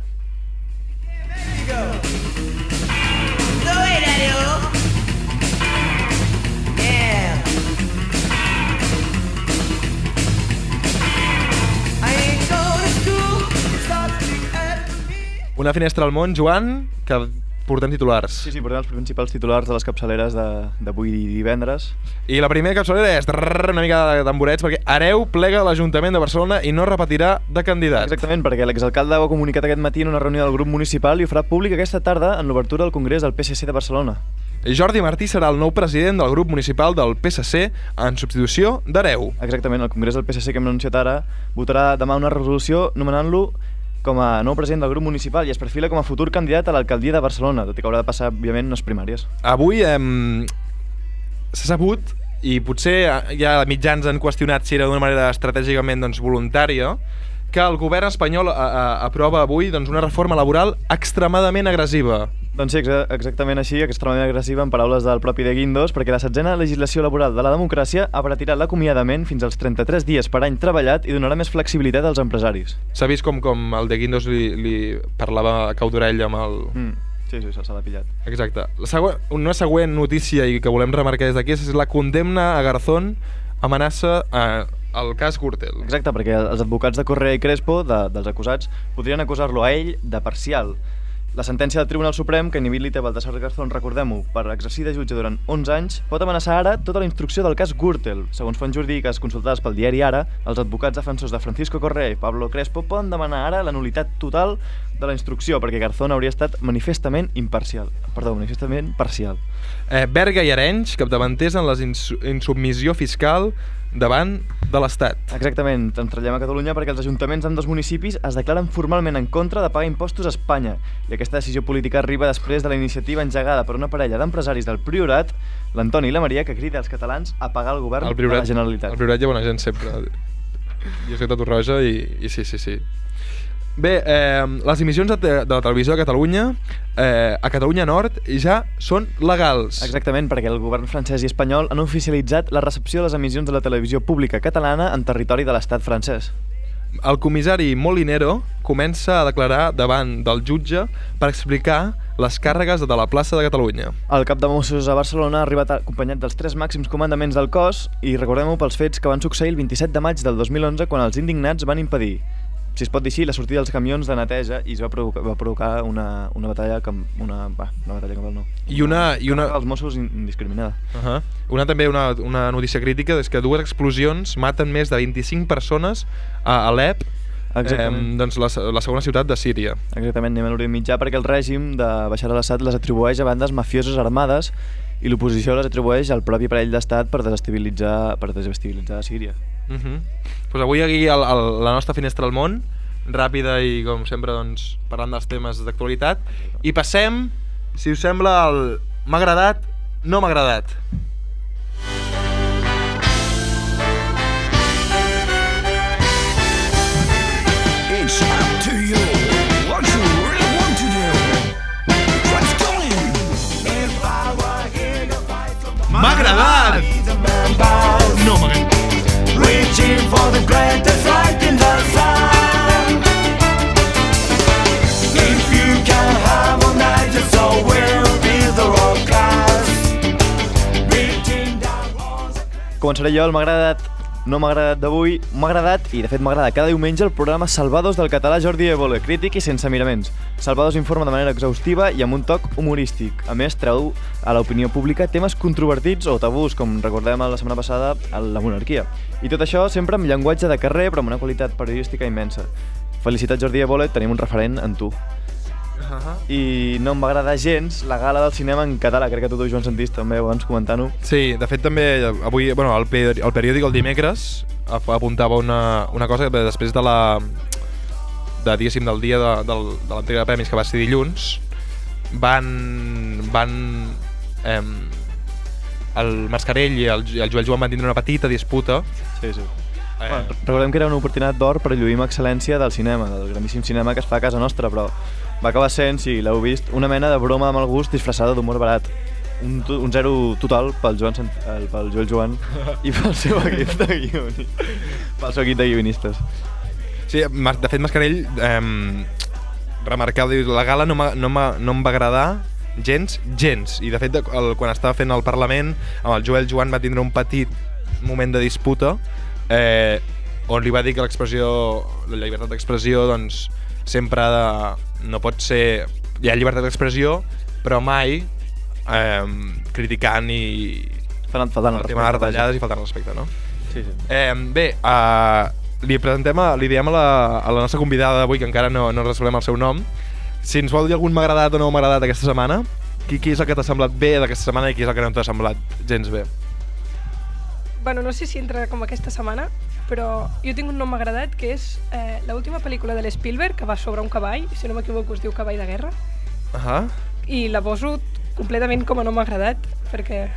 Una finestra al món, Joan, que portem titulars. Sí, sí, portem els principals titulars de les capçaleres de- d'avui divendres. I la primera capçalera és trrr, una mica de tamborets perquè Areu plega l'Ajuntament de Barcelona i no repetirà de candidat. Exactament, perquè l'exalcalde ho ha comunicat aquest matí en una reunió del grup municipal i ho farà públic aquesta tarda en l'obertura del Congrés del PSC de Barcelona. Jordi Martí serà el nou president del grup municipal del PSC en substitució d'Areu. Exactament, el Congrés del PSC que hem anunciat ara votarà demà una resolució nomenant-lo com a nou president del grup municipal i es perfila com a futur candidat a l'alcaldia de Barcelona, tot i que haurà de passar, òbviament, unes primàries. Avui hem... s'ha sabut i potser eh, ja mitjans han qüestionat si era d'una manera estratègicament doncs, voluntària, que el govern espanyol a, a, aprova avui doncs, una reforma laboral extremadament agressiva. Doncs sí, exa exactament així, extremadament agressiva en paraules del propi de Guindos, perquè la setzena legislació laboral de la democràcia abaratirà l'acomiadament fins als 33 dies per any treballat i donarà més flexibilitat als empresaris. S'ha vist com, com el de Guindos li, li parlava a cau d'orella amb el... Mm. Sí, sí, se l'ha pillat. Exacte. La següent, una següent notícia i que volem remarcar des d'aquí és la condemna a Garzón amenaça eh, el cas Gürtel. Exacte, perquè els advocats de Correa i Crespo, de, dels acusats, podrien acusar-lo a ell de parcial. La sentència del Tribunal Suprem, que inhabilita Baltasar Garzón, recordem-ho, per exercir de jutge durant 11 anys, pot amenaçar ara tota la instrucció del cas Gürtel. Segons fonts jurídiques consultades pel diari Ara, els advocats defensors de Francisco Correa i Pablo Crespo poden demanar ara la nulitat total de la instrucció, perquè Garzón hauria estat manifestament imparcial. Perdó, manifestament parcial. Eh, Berga i Arenys, capdavanters en la insubmissió fiscal davant de l'Estat. Exactament, ens trallem a Catalunya perquè els ajuntaments en dos municipis es declaren formalment en contra de pagar impostos a Espanya i aquesta decisió política arriba després de la iniciativa engegada per una parella d'empresaris del Priorat, l'Antoni i la Maria, que crida als catalans a pagar el govern el priorat, de la Generalitat. El Priorat hi ha bona gent sempre. Jo soc de Torroja i, i sí, sí, sí. Bé, eh, les emissions de, de la televisió de Catalunya eh, a Catalunya Nord ja són legals. Exactament, perquè el govern francès i espanyol han oficialitzat la recepció de les emissions de la televisió pública catalana en territori de l'estat francès. El comissari Molinero comença a declarar davant del jutge per explicar les càrregues de la plaça de Catalunya. El cap de Mossos a Barcelona ha arribat acompanyat dels tres màxims comandaments del cos i recordem-ho pels fets que van succeir el 27 de maig del 2011 quan els indignats van impedir si es pot dir així, la sortida dels camions de neteja i es va provocar, va provocar una, una batalla com una, va, una batalla com el no. I una... I una... Els Mossos indiscriminada. Uh -huh. Una també una, una notícia crítica és que dues explosions maten més de 25 persones a Alep, eh, doncs la, la segona ciutat de Síria. Exactament, anem a l'Orient Mitjà perquè el règim de Bashar al-Assad les atribueix a bandes mafioses armades i l'oposició les atribueix al propi parell d'estat per desestabilitzar, per desestabilitzar Síria. Uh -huh. pues avui aquí a la nostra finestra al món, ràpida i com sempre doncs, parlant dels temes d'actualitat, i passem, si us sembla, al m'ha agradat, no m'ha agradat. Començaré jo, el m'ha agradat, no m'ha agradat d'avui, m'ha agradat, i de fet m'agrada cada diumenge, el programa Salvados del català Jordi Évole, crític i sense miraments. Salvados informa de manera exhaustiva i amb un toc humorístic. A més, treu a l'opinió pública temes controvertits o tabús, com recordem la setmana passada a la monarquia. I tot això sempre amb llenguatge de carrer, però amb una qualitat periodística immensa. Felicitats Jordi Évole, tenim un referent en tu. Uh -huh. I no em va agradar gens la gala del cinema en català, crec que tu, Joan Santís, també abans comentant-ho. Sí, de fet també avui, bueno, el, peri el periòdic el dimecres ap- apuntava una, una cosa que després de la de, diguéssim, del dia de, del, de l'entrega de premis que va ser dilluns van van eh, el Mascarell i el, i el Joel Joan van tindre una petita disputa Sí, sí. eh, Bueno, recordem que era una oportunitat d'or per lluir amb excel·lència del cinema, del grandíssim cinema que es fa a casa nostra, però va acabar sent, si l'heu vist, una mena de broma de mal gust disfressada d'humor barat. Un, to- un zero total pel, Joan, Sant- el, pel Joel Joan i pel seu equip de guionistes. pel seu equip de guionistes. Sí, de fet Mascarell eh, remarcava, diu, la gala no, m'ha- no, m'ha- no em va agradar gens, gens. I de fet, el, quan estava fent el Parlament, amb el Joel Joan va tindre un petit moment de disputa eh, on li va dir que l'expressió, la llibertat d'expressió, doncs, sempre ha de, no pot ser... Hi ha llibertat d'expressió, però mai eh, criticant i Faltant, faltant el tema de retallades i faltant respecte, no? Sí, sí. Eh, bé, uh, li presentem, a, li diem a la, a la nostra convidada d'avui, que encara no, no resolem el seu nom, si ens vol dir algun m'ha agradat o no m'ha agradat aquesta setmana, qui, qui és el que t'ha semblat bé d'aquesta setmana i qui és el que no t'ha semblat gens bé. Bueno, no sé si entra com aquesta setmana, però jo tinc un nom agradat que és eh, l'última pel·lícula de l'Spielberg que va sobre un cavall, si no m'equivoco es diu Cavall de Guerra, Uh -huh. i la poso completament com a nom agradat, perquè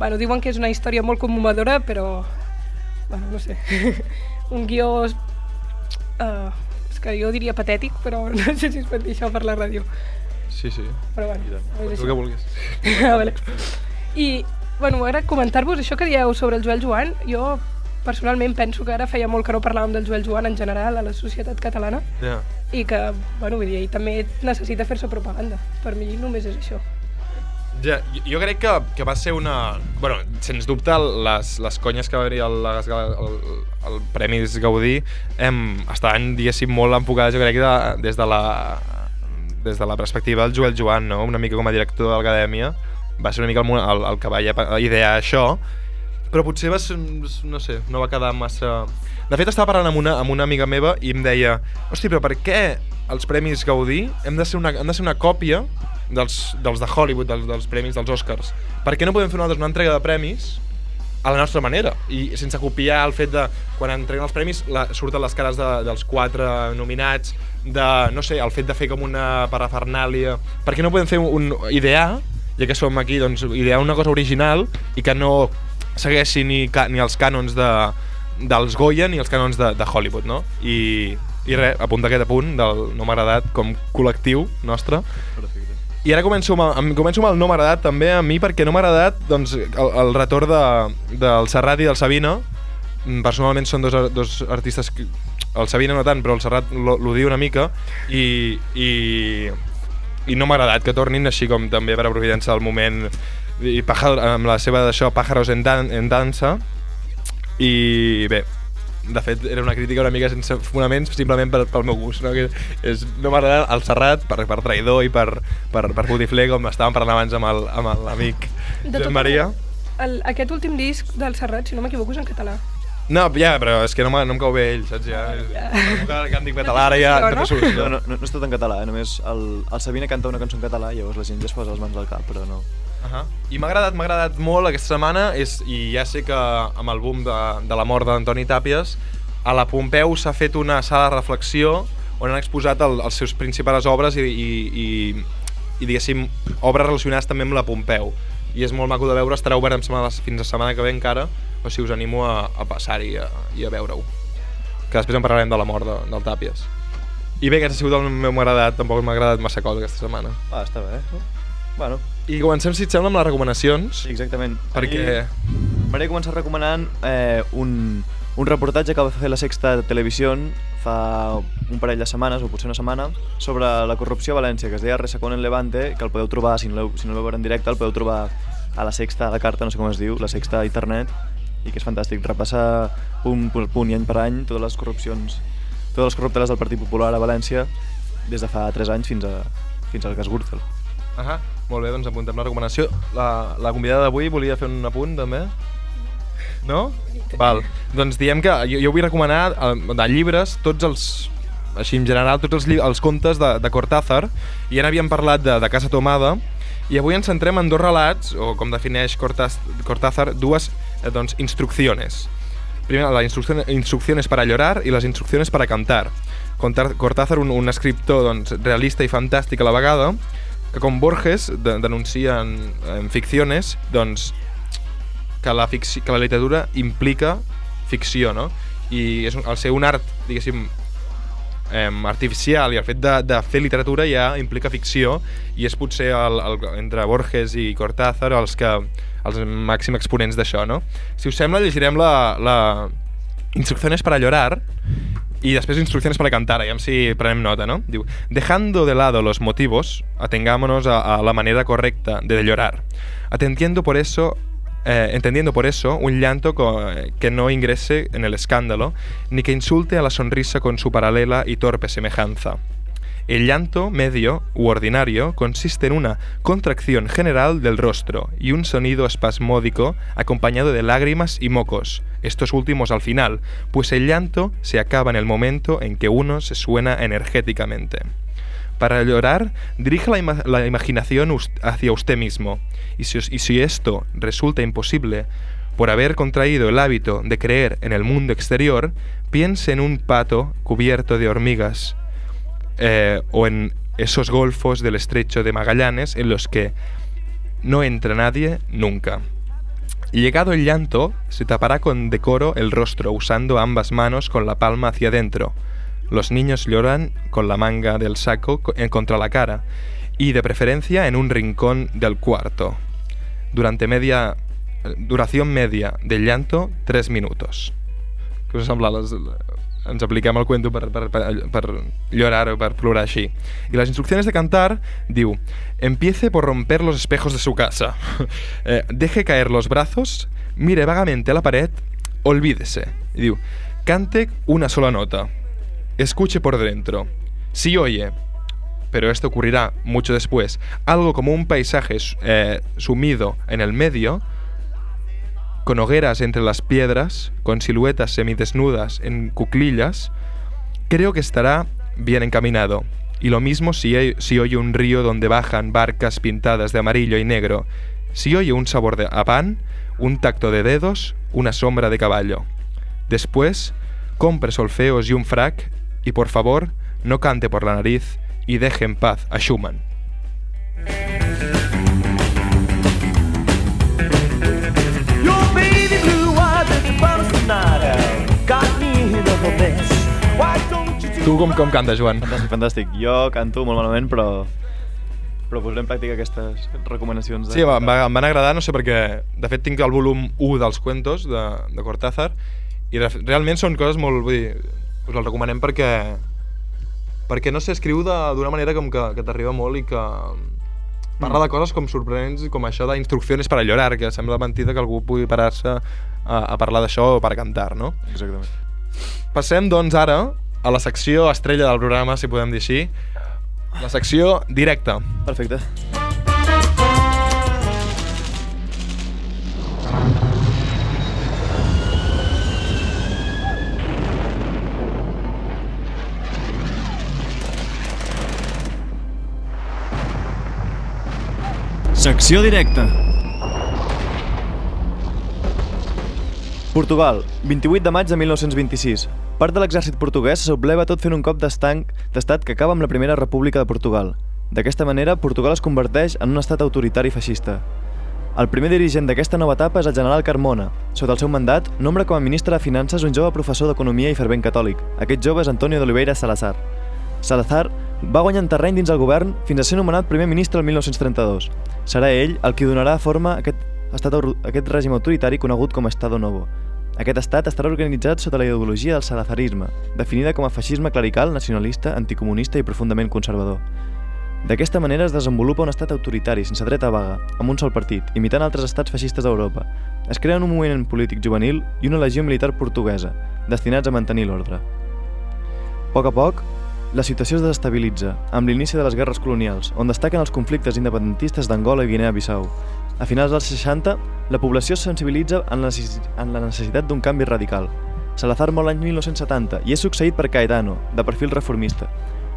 Bueno, diuen que és una història molt commovedora, però... Bueno, no sé. un guió... Uh, és que jo diria patètic, però no sé si es pot dir això per la ràdio. Sí, sí. Però bueno, I tant. és El que vulguis. ah, vale. I, bueno, ara comentar-vos això que dieu sobre el Joel Joan. Jo, personalment, penso que ara feia molt que no parlàvem del Joel Joan en general a la societat catalana Ja. i que, bueno, vull dir, ell també necessita fer-se propaganda. Per mi només és això. Ja, jo- jo crec que, que va ser una... bueno, sens dubte, les, les conyes que va haver-hi al, al, al, al Premis Gaudí em, estaven, diguéssim, molt enfocades, jo crec, de, des, de la, des de la perspectiva del Joel Joan, no? una mica com a director de l'acadèmia. Va ser una mica el, el, el que va idear això, però potser va ser, no sé, no va quedar massa... De fet, estava parlant amb una, amb una amiga meva i em deia hosti, però per què els Premis Gaudí hem de ser una, hem de ser una còpia dels, dels de Hollywood, dels, dels premis, dels Oscars? Per què no podem fer nosaltres una entrega de premis a la nostra manera? I sense copiar el fet de quan entreguen els premis la, surten les cares de, dels quatre nominats de, no sé, el fet de fer com una parafernàlia per què no podem fer un, idear? Ja que som aquí, doncs idear una cosa original i que no segueixi ni, ca, ni els cànons de, dels Goya ni els cànons de, de Hollywood, no? I, i res, apunta aquest apunt del no m'ha agradat com col·lectiu nostre i ara començo amb, amb, començo amb el no m'ha agradat també a mi perquè no m'ha agradat doncs, el, el retorn de, del Serrat i del Sabina Mm, personalment són dos, dos artistes que, el Sabina no tant, però el Serrat lo- l'odio una mica i, i, i no m'ha agradat que tornin així com també per a Providència al moment i pájaro, amb la seva d'això Pájaros en, dan, en dansa i bé de fet era una crítica una mica sense fonaments simplement per, pel meu gust no? que és, no m'agrada el Serrat per, per traïdor i per, per, per botifler com estàvem parlant abans amb el- amb l'amic De Josep Maria El, aquest últim disc del Serrat, si no m'equivoco, és en català. no, ja, però és que no, no em cau bé ell, saps? Ja, ja. que em dic català, ara ja... No? No? No, no, no, no és tot en català, eh? només el, el Sabina canta una cançó en català i llavors la gent ja es posa les mans al cap, però no. Uh -huh. I m'ha agradat, m'ha agradat molt aquesta setmana és, i ja sé que amb el boom de, de la mort d'Antoni Tàpies a la Pompeu s'ha fet una sala de reflexió on han exposat el, els seus principals obres i, i, i, i diguéssim, obres relacionades també amb la Pompeu. I és molt maco de veure, estarà obert em sembla, fins la setmana que ve encara o sigui, us animo a, a passar-hi i a, i a veure-ho. Que després en parlarem de la mort de, del Tàpies. I bé, aquest ha sigut el meu agradat tampoc m'ha agradat massa cosa aquesta setmana. Ah, està bé, no? Bueno, i comencem, si et sembla, amb les recomanacions sí, exactament. perquè... M'agradaria començar recomanant eh, un, un reportatge que va fer la Sexta Televisió fa un parell de setmanes, o potser una setmana, sobre la corrupció a València, que es deia Resacón en Levante, que el podeu trobar, si no si no l'heu veure en directe, el podeu trobar a la Sexta, a la carta, no sé com es diu, la Sexta a internet, i que és fantàstic. Repassa punt per punt i any per any totes les corrupcions, totes les corrupteles del Partit Popular a València des de fa 3 anys fins, a, fins al cas Gürtel. Ahà, molt bé, doncs apuntem la recomanació. La, la convidada d'avui volia fer un apunt, també? No? Val. Doncs diem que jo, jo vull recomanar eh, de llibres tots els així en general, tots els, els contes de, de Cortázar i ara havíem parlat de, de Casa Tomada i avui ens centrem en dos relats, o com defineix Cortázar, dues eh, doncs, instrucciones. Primer, la instrucción, instrucciones para llorar i les instrucciones para cantar. Cortázar, un, un escriptor doncs, realista i fantàstic a la vegada, que com Borges de, denuncia en, en ficciones, doncs, que la, que la literatura implica ficció, no? I és el ser un art, diguéssim, eh, artificial i el fet de, de fer literatura ja implica ficció i és potser el, el, entre Borges i Cortázar els que els màxims exponents d'això, no? Si us sembla, llegirem la, la Instrucciones para llorar y después instrucciones para cantar, aviam si prenem nota, no? Dejando de lado los motivos, atengámonos a, a la manera correcta de llorar, atendiendo por eso eh, entendiendo por eso un llanto co- que no ingrese en el escándalo, ni que insulte a la sonrisa con su paralela y torpe semejanza. El llanto medio u ordinario consiste en una contracción general del rostro y un sonido espasmódico acompañado de lágrimas y mocos, estos últimos al final, pues el llanto se acaba en el momento en que uno se suena energéticamente. Para llorar, dirija la, ima- la imaginación hacia usted mismo, y si, os- y si esto resulta imposible, por haber contraído el hábito de creer en el mundo exterior, piense en un pato cubierto de hormigas, eh, o en esos golfos del estrecho de Magallanes en los que no entra nadie nunca. Llegado el llanto, se tapará con decoro el rostro usando ambas manos con la palma hacia adentro. Los niños lloran con la manga del saco co- en contra la cara y de preferencia en un rincón del cuarto. Durante media eh, duración media del llanto, 3 minutos. Ens apliquem el cuento per, llorar o per plorar així. I les instrucciones de cantar diu Empiece por romper los espejos de su casa. Eh, deje caer los brazos, mire vagamente a la pared, olvídese. Y diu Cante una sola nota. Escuche por dentro. Si oye, pero esto ocurrirá mucho después, algo como un paisaje eh, sumido en el medio, con hogueras entre las piedras, con siluetas semidesnudas en cuclillas, creo que estará bien encaminado. Y lo mismo si, hay- si oye un río donde bajan barcas pintadas de amarillo y negro, si oye un sabor de, a pan, un tacto de dedos, una sombra de caballo. Después, compre solfeos y un frac, y por favor, no cante por la nariz y deje en paz a Schumann. Tu com, com cantes, Joan? Fantàstic, fantàstic. Jo canto molt malament, però però posaré en pràctica aquestes recomanacions. De... Sí, em, va, em van agradar, no sé perquè... De fet, tinc el volum 1 dels cuentos de, de Cortázar i re- realment són coses molt... Vull dir, us el recomanem perquè... Perquè, no sé, escriu de- d'una manera com que, que t'arriba molt i que parla Mm. de coses com sorprenents com això d'instruccions per a llorar, que sembla mentida que algú pugui parar-se a, a parlar d'això per cantar, no? Exactament. Passem, doncs, ara a la secció estrella del programa, si podem dir així, la secció directa. Perfecte. Secció directa. Portugal, 28 de maig de 1926. Part de l'exèrcit portuguès se subleva tot fent un cop d'estat que acaba amb la Primera República de Portugal. D'aquesta manera, Portugal es converteix en un estat autoritari feixista. El primer dirigent d'aquesta nova etapa és el general Carmona. Sota el seu mandat, nombra com a ministre de Finances un jove professor d'Economia i fervent catòlic. Aquest jove és Antonio de Oliveira Salazar. Salazar va guanyant terreny dins el govern fins a ser nomenat primer ministre el 1932. Serà ell el qui donarà forma a aquest, estat, a aquest règim autoritari conegut com a Estado Novo. Aquest estat estarà organitzat sota la ideologia del salazarisme, definida com a feixisme clerical, nacionalista, anticomunista i profundament conservador. D'aquesta manera es desenvolupa un estat autoritari, sense dret a vaga, amb un sol partit, imitant altres estats feixistes d'Europa. Es creen un moviment polític juvenil i una legió militar portuguesa, destinats a mantenir l'ordre. A poc a poc, la situació es desestabilitza, amb l'inici de les guerres colonials, on destaquen els conflictes independentistes d'Angola i Guinea-Bissau. A finals dels 60, la població es sensibilitza en la necessitat d'un canvi radical. Salazar mor l'any 1970 i és succeït per Caetano, de perfil reformista.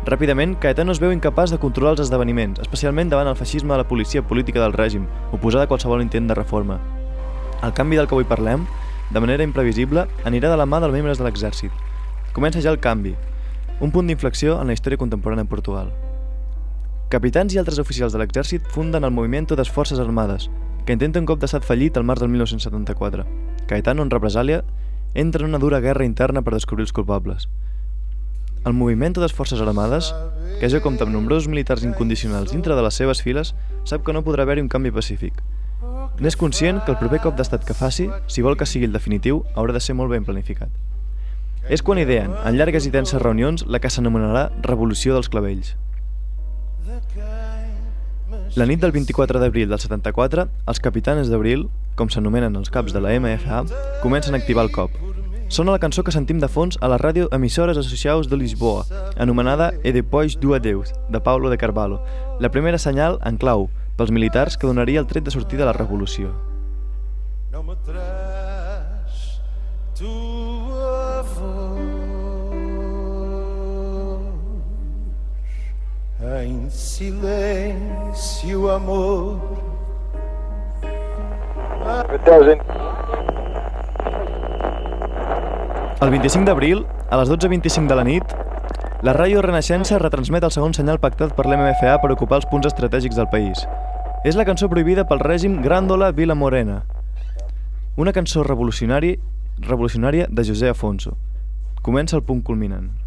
Ràpidament, Caetano es veu incapaç de controlar els esdeveniments, especialment davant el feixisme de la policia política del règim, oposada a qualsevol intent de reforma. El canvi del que avui parlem, de manera imprevisible, anirà de la mà dels membres de l'exèrcit. Comença ja el canvi, un punt d'inflexió en la història contemporània de Portugal. Capitans i altres oficials de l'exèrcit funden el Movimiento das Forces Armades, que intenta un cop d'estat fallit el març del 1974. Caetano, en represàlia, entra en una dura guerra interna per descobrir els culpables. El Movimiento das Forces Armades, que ja compta amb nombrosos militars incondicionals dintre de les seves files, sap que no podrà haver-hi un canvi pacífic. N'és conscient que el proper cop d'estat que faci, si vol que sigui el definitiu, haurà de ser molt ben planificat. És quan ideen, en llargues i tenses reunions, la que s'anomenarà Revolució dels Clavells. La nit del 24 d'abril del 74, els capitanes d'abril, com s'anomenen els caps de la MFA, comencen a activar el cop. Sona la cançó que sentim de fons a la ràdio Emissores Associaus de Lisboa, anomenada E depois do adeus, de Paulo de Carvalho, la primera senyal en clau pels militars que donaria el tret de sortida a la revolució. Não me em silêncio, amor. El 25 d'abril, a les 12.25 de la nit, la ràdio Renaixença retransmet el segon senyal pactat per l'MFA per ocupar els punts estratègics del país. És la cançó prohibida pel règim Gràndola Vila Morena. Una cançó revolucionari, revolucionària de José Afonso. Comença el punt culminant.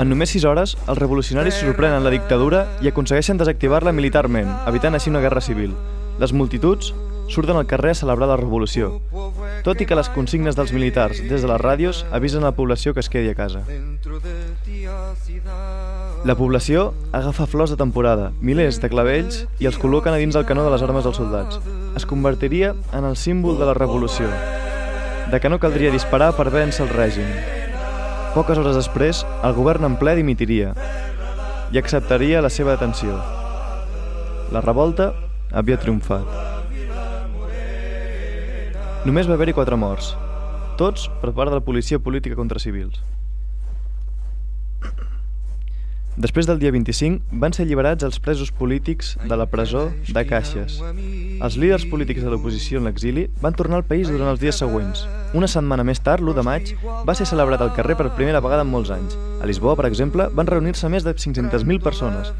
En només 6 hores, els revolucionaris sorprenen la dictadura i aconsegueixen desactivar-la militarment, evitant així una guerra civil. Les multituds surten al carrer a celebrar la revolució, tot i que les consignes dels militars des de les ràdios avisen a la població que es quedi a casa. La població agafa flors de temporada, milers de clavells i els col·loquen a dins del canó de les armes dels soldats. Es convertiria en el símbol de la revolució, de que no caldria disparar per vèncer el règim. Poques hores després, el govern en ple dimitiria i acceptaria la seva detenció. La revolta havia triomfat. Només va haver-hi quatre morts, tots per part de la policia política contra civils. Després del dia 25, van ser alliberats els presos polítics de la presó de Caixes. Els líders polítics de l'oposició en l'exili van tornar al país durant els dies següents. Una setmana més tard, l'1 de maig, va ser celebrat al carrer per primera vegada en molts anys. A Lisboa, per exemple, van reunir-se més de 500.000 persones.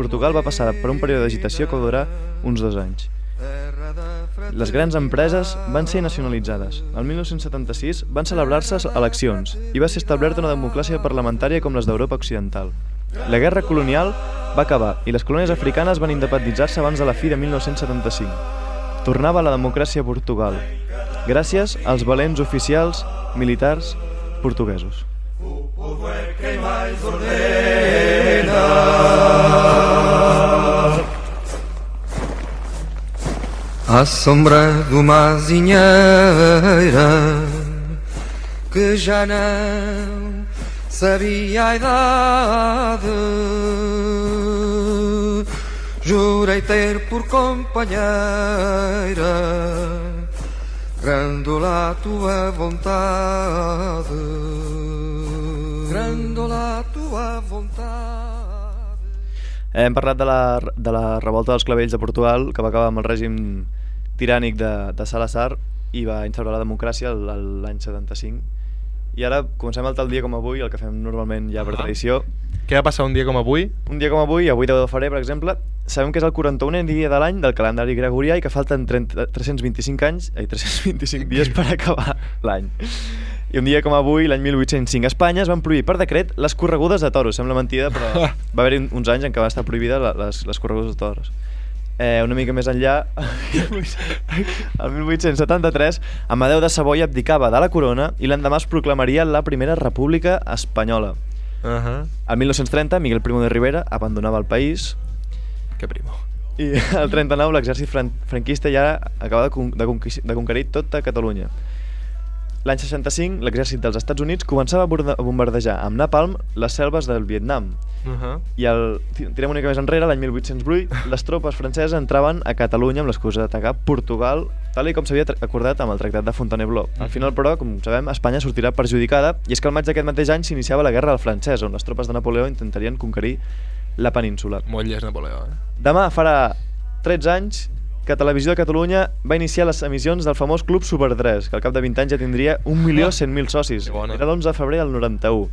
Portugal va passar per un període d'agitació que va durar uns dos anys. Les grans empreses van ser nacionalitzades. El 1976 van celebrar-se eleccions i va ser establerta una democràcia parlamentària com les d'Europa Occidental. La guerra colonial va acabar i les colònies africanes van independitzar-se abans de la fi de 1975. Tornava la democràcia a Portugal, gràcies als valents oficials militars portuguesos. À sombra de uma que já não sabia a idade. Jurei ter por companheira Grândola a tua vontade Grândola a tua vontade Hem parlat de la, de la revolta dels clavells de Portugal, que va acabar amb el règim tirànic de, de Salazar i va instaurar la democràcia l'any 75. I ara comencem el tal dia com avui, el que fem normalment ja per Ah. tradició. Què va passar un dia com avui? Un dia com avui, avui 10 de febrer, per exemple, sabem que és el 41è dia de l'any del calendari gregorià i que falten 30, 325 anys, ai, 325 dies per acabar l'any. I un dia com avui, l'any 1805, a Espanya es van prohibir per decret les corregudes de toros. Sembla mentida, però va haver-hi un- uns anys en què va estar prohibida les, les corregudes de toros. Eh, una mica més enllà, el 1873, Amadeu de Savoia abdicava de la corona i l'endemà es proclamaria la primera república espanyola. Uh -huh. Al 1930, Miguel Primo de Rivera abandonava el país Que primo. i al 39 l'exèrcit fran franquista ja acaba de, con de, conquis- de conquerir tota Catalunya. L'any 65, l'exèrcit dels Estats Units començava a bombardejar amb napalm les selves del Vietnam. Uh -huh. I el, ti- tirem una mica més enrere, l'any 1808, les tropes franceses entraven a Catalunya amb l'excusa d'atacar Portugal, tal com s'havia acordat amb el Tractat de Fontainebleau. Al final, però, com sabem, Espanya sortirà perjudicada i és que al maig d'aquest mateix any s'iniciava la Guerra del Francès, on les tropes de Napoleó intentarien conquerir la península. Molt llest Napoleó, eh? Demà farà 13 anys que Televisió de Catalunya va iniciar les emissions del famós Club Super 3, que al cap de 20 anys ja tindria 1.100.000 socis. Que bona. Era l'11 de febrer del 91.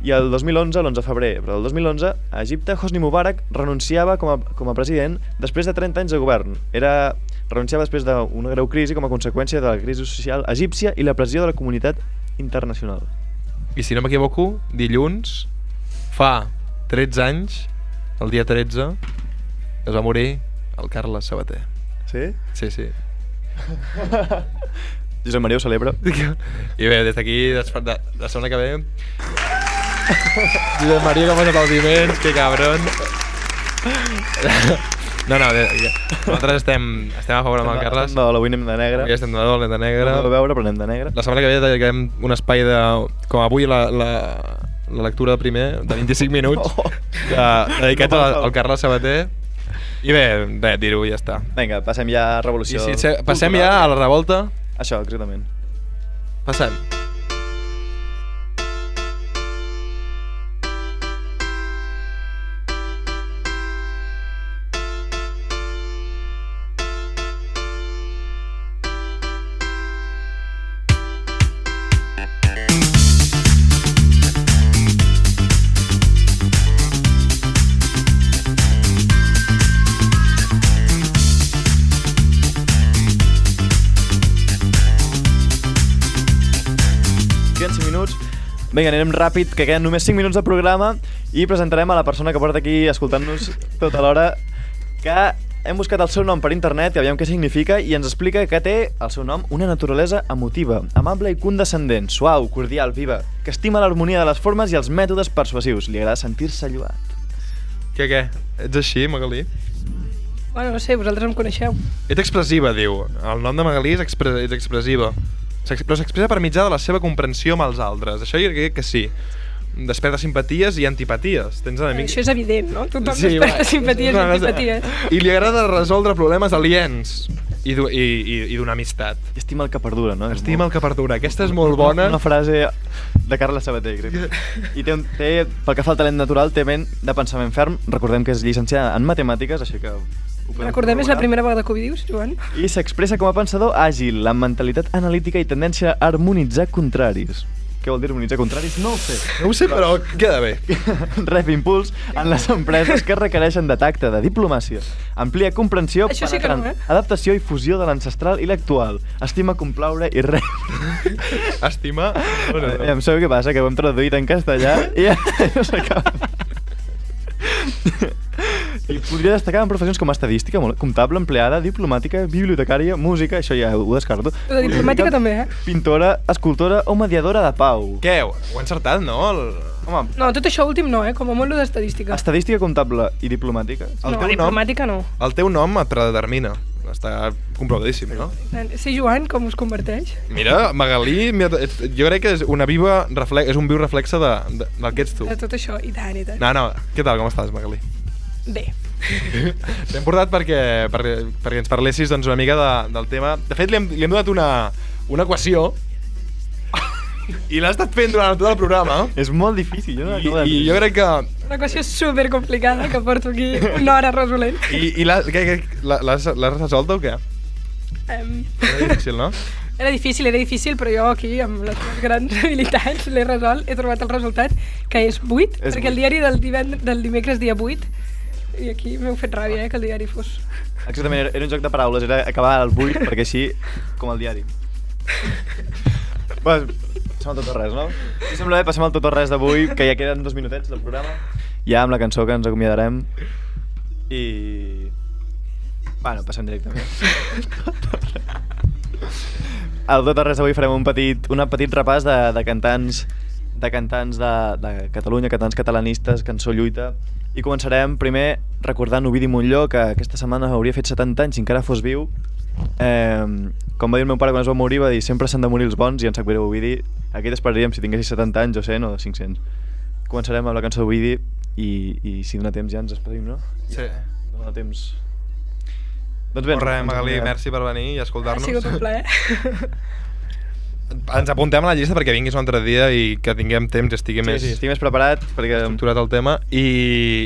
I el 2011, l'11 de febrer, però el 2011, a Egipte, Hosni Mubarak renunciava com a, com a president després de 30 anys de govern. Era, renunciava després d'una greu crisi com a conseqüència de la crisi social egípcia i la pressió de la comunitat internacional. I si no m'equivoco, dilluns, fa 13 anys, el dia 13, es va morir el Carles Sabater. Sí? Sí, sí. Josep Maria ho celebra. I bé, des d'aquí, des- de, la setmana que ve... Josep Maria, com els aplaudiments, que cabron. No, no, de, de, nosaltres estem, estem a favor amb el Carles. No, avui anem de negre. Avui estem de dol, anem de negre. No ho veure, però anem de negre. La setmana que ve dedicarem un espai de... Com avui la, la, la lectura del primer, de 25 minuts, Oh. de, dedicat al, al Carles Sabater. I bé, bé dir-ho i ja està. Vinga, passem ja a I revolució. si, se- passem cultural. ja a la revolta. Això, exactament. Passem. Vinga, anirem ràpid, que queden només 5 minuts de programa i presentarem a la persona que porta aquí escoltant-nos tota l'hora que hem buscat el seu nom per internet i aviam què significa i ens explica que té el seu nom una naturalesa emotiva, amable i condescendent, suau, cordial, viva, que estima l'harmonia de les formes i els mètodes persuasius. Li agrada sentir-se lluat. Què, què? Ets així, Magalí? Bueno, no sé, vosaltres em coneixeu. Ets expressiva, diu. El nom de Magalí és, expre és expressiva. Però s'expressa per mitjà de la seva comprensió amb els altres. Això jo crec que sí. Desperta simpaties i antipaties. Tens enemics... Això és evident, no? Tothom Sí, sí, va. desperta simpaties i No, antipaties. I li agrada resoldre problemes aliens i, i, i, i donar amistat. I estima el que perdura, no? Estima molt- el que perdura. Aquesta és molt bona. Una frase de Carla Sabater, crec. I té, té, pel que fa al talent natural, té ment de pensament ferm. Recordem que és llicenciada en matemàtiques, així que... Recordem, és la primera vegada que ho dius, Joan. I s'expressa com a pensador àgil, amb mentalitat analítica i tendència a harmonitzar contraris. Què vol dir harmonitzar contraris? No ho sé. No ho sé, però queda bé. Rep impuls en les empreses que requereixen de tacte, de diplomàcia. Amplia comprensió, Això sí que no, eh? adaptació i fusió de l'ancestral i l'actual. Estima complaure i rep... Estima... Bueno, Eh, em sabeu què passa? Que ho hem traduït en castellà i ja no s'acaba. I podria destacar en professions com estadística, molt- comptable, empleada, diplomàtica, bibliotecària, música, això ja ho descarto. La diplomàtica també, eh? Pintora, escultora o mediadora de pau. Què? Ho he encertat, no? El... Home, No, tot això últim no, eh? Com a molt lo d'estadística. estadística, comptable i diplomàtica. El No, teu nom- diplomàtica no. El teu nom et predetermina. Està comprovadíssim, no? Sí, Joan, com us converteix? Mira, Magalí, mira, jo crec que és una viva reflex, és un viu reflexe de, de, del que ets tu. De tot això, i tant, i tant. No, no, què tal, com estàs, Magalí? Bé. T'hem portat perquè, perquè, perquè ens parlessis doncs, una mica de, del tema. De fet, li hem, li hem donat una, una equació i l'ha estat fent durant tot el programa. És molt difícil, jo no I, I jo crec que... Una qüestió super complicada que porto aquí una hora resolent. I, i l'has l'has resolta o què? Um, Era difícil, no? era difícil, era difícil, però jo aquí, amb les meves grans habilitats, l'he resolt, he trobat el resultat, que és 8, És perquè el vuit. diari del, divend del dimecres dia 8, i aquí m'heu fet ràbia, eh, que el diari fos... Exactament, era, era un joc de paraules, era acabar al 8, perquè així, com el diari. Pues, passem al tot o res, no? Si sembla bé, passem al tot o res d'avui, que ja queden dos minutets del programa. Ja amb la cançó que ens acomiadarem. I... Bueno, passem directament. Al tot o res d'avui farem un petit, un petit repàs de, de cantants de cantants de, de Catalunya, cantants catalanistes, cançó lluita. I començarem primer recordant Ovidi Montlló, que aquesta setmana hauria fet 70 anys i encara fos viu. Eh, com va dir el meu pare quan es va morir, va dir sempre s'han de morir els bons i ens sap greu Ovidi. Aquí t'esperaríem si tinguessis 70 anys o 100 o 500. Començarem amb la cançó d'Ovidi i, i si dona temps ja ens despedim, no? Sí. Ja, dona temps. Doncs bé, Molt res, ens Magalí, merci per venir i Ha escoltar-nos. sigut un plaer. Ens apuntem a la llista perquè vinguis un altre dia i que tinguem temps i estigui Sí, més sí, estic més preparat perquè... estructurat el tema. I,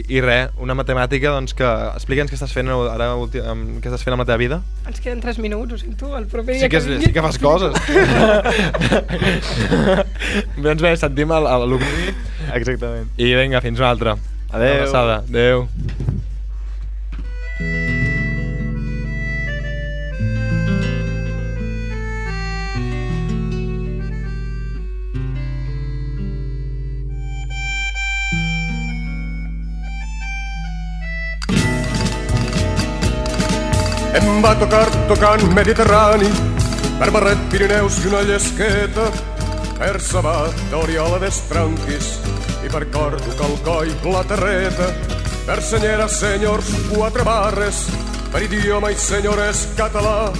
i res, una matemàtica doncs que explica'ns què estàs fent ara ulti- amb, què estàs fent amb la teva vida. Ens queden 3 minuts, ho sento, el proper dia sí que, és, vingui- sí que fas coses. Doncs bé, sentim el- el- Exactament. i vinga, fins una altra. Adeu. Una abraçada. Adeu Em va tocar tocant Mediterrani, per Barret, Pirineus i una llesqueta, per Sabat, d'Oriola d'Estranquis i per Cordo, Calcoi, la Terreta, per senyera, senyors, quatre barres, per idioma i senyores català,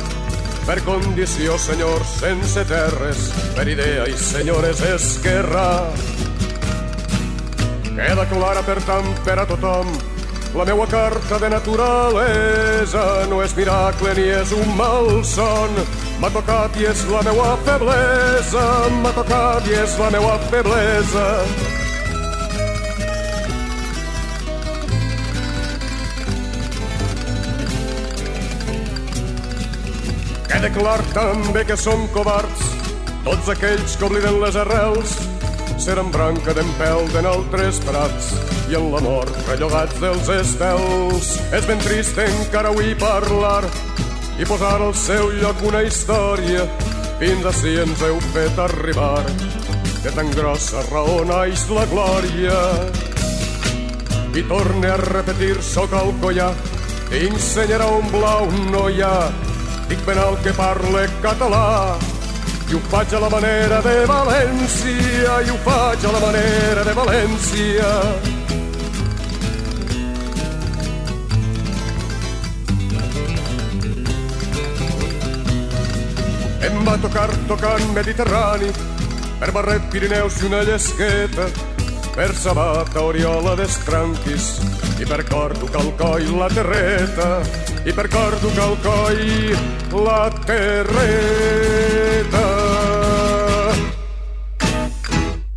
per condició, senyors, sense terres, per idea i senyores esquerrà. Queda clara per tant per a tothom la meua carta de naturalesa no és miracle ni és un malson. M'ha tocat i és la meua feblesa m'ha tocat i és la meua feblesa. Queda clar també que som covards. Tots aquells que obliden les arrels seran branca d'empelden altres prats i en la mort rellogats dels estels. És ben trist encara avui parlar i posar al seu lloc una història fins ací ens heu fet arribar. De tan grossa raó naix la glòria. I torne a repetir, sóc el collar, t'ensenyarà un blau no hi ha. Dic ben alt que parle català, i ho faig a la manera de València, i ho faig a la manera de València. Em va tocar tocant Mediterrani, per Barret, Pirineus i una llesqueta, per Sabata, Oriola d'Estranquis, i per Cordo, Calcoi, la Terreta, i per Cordo, Calcoi, la Terreta.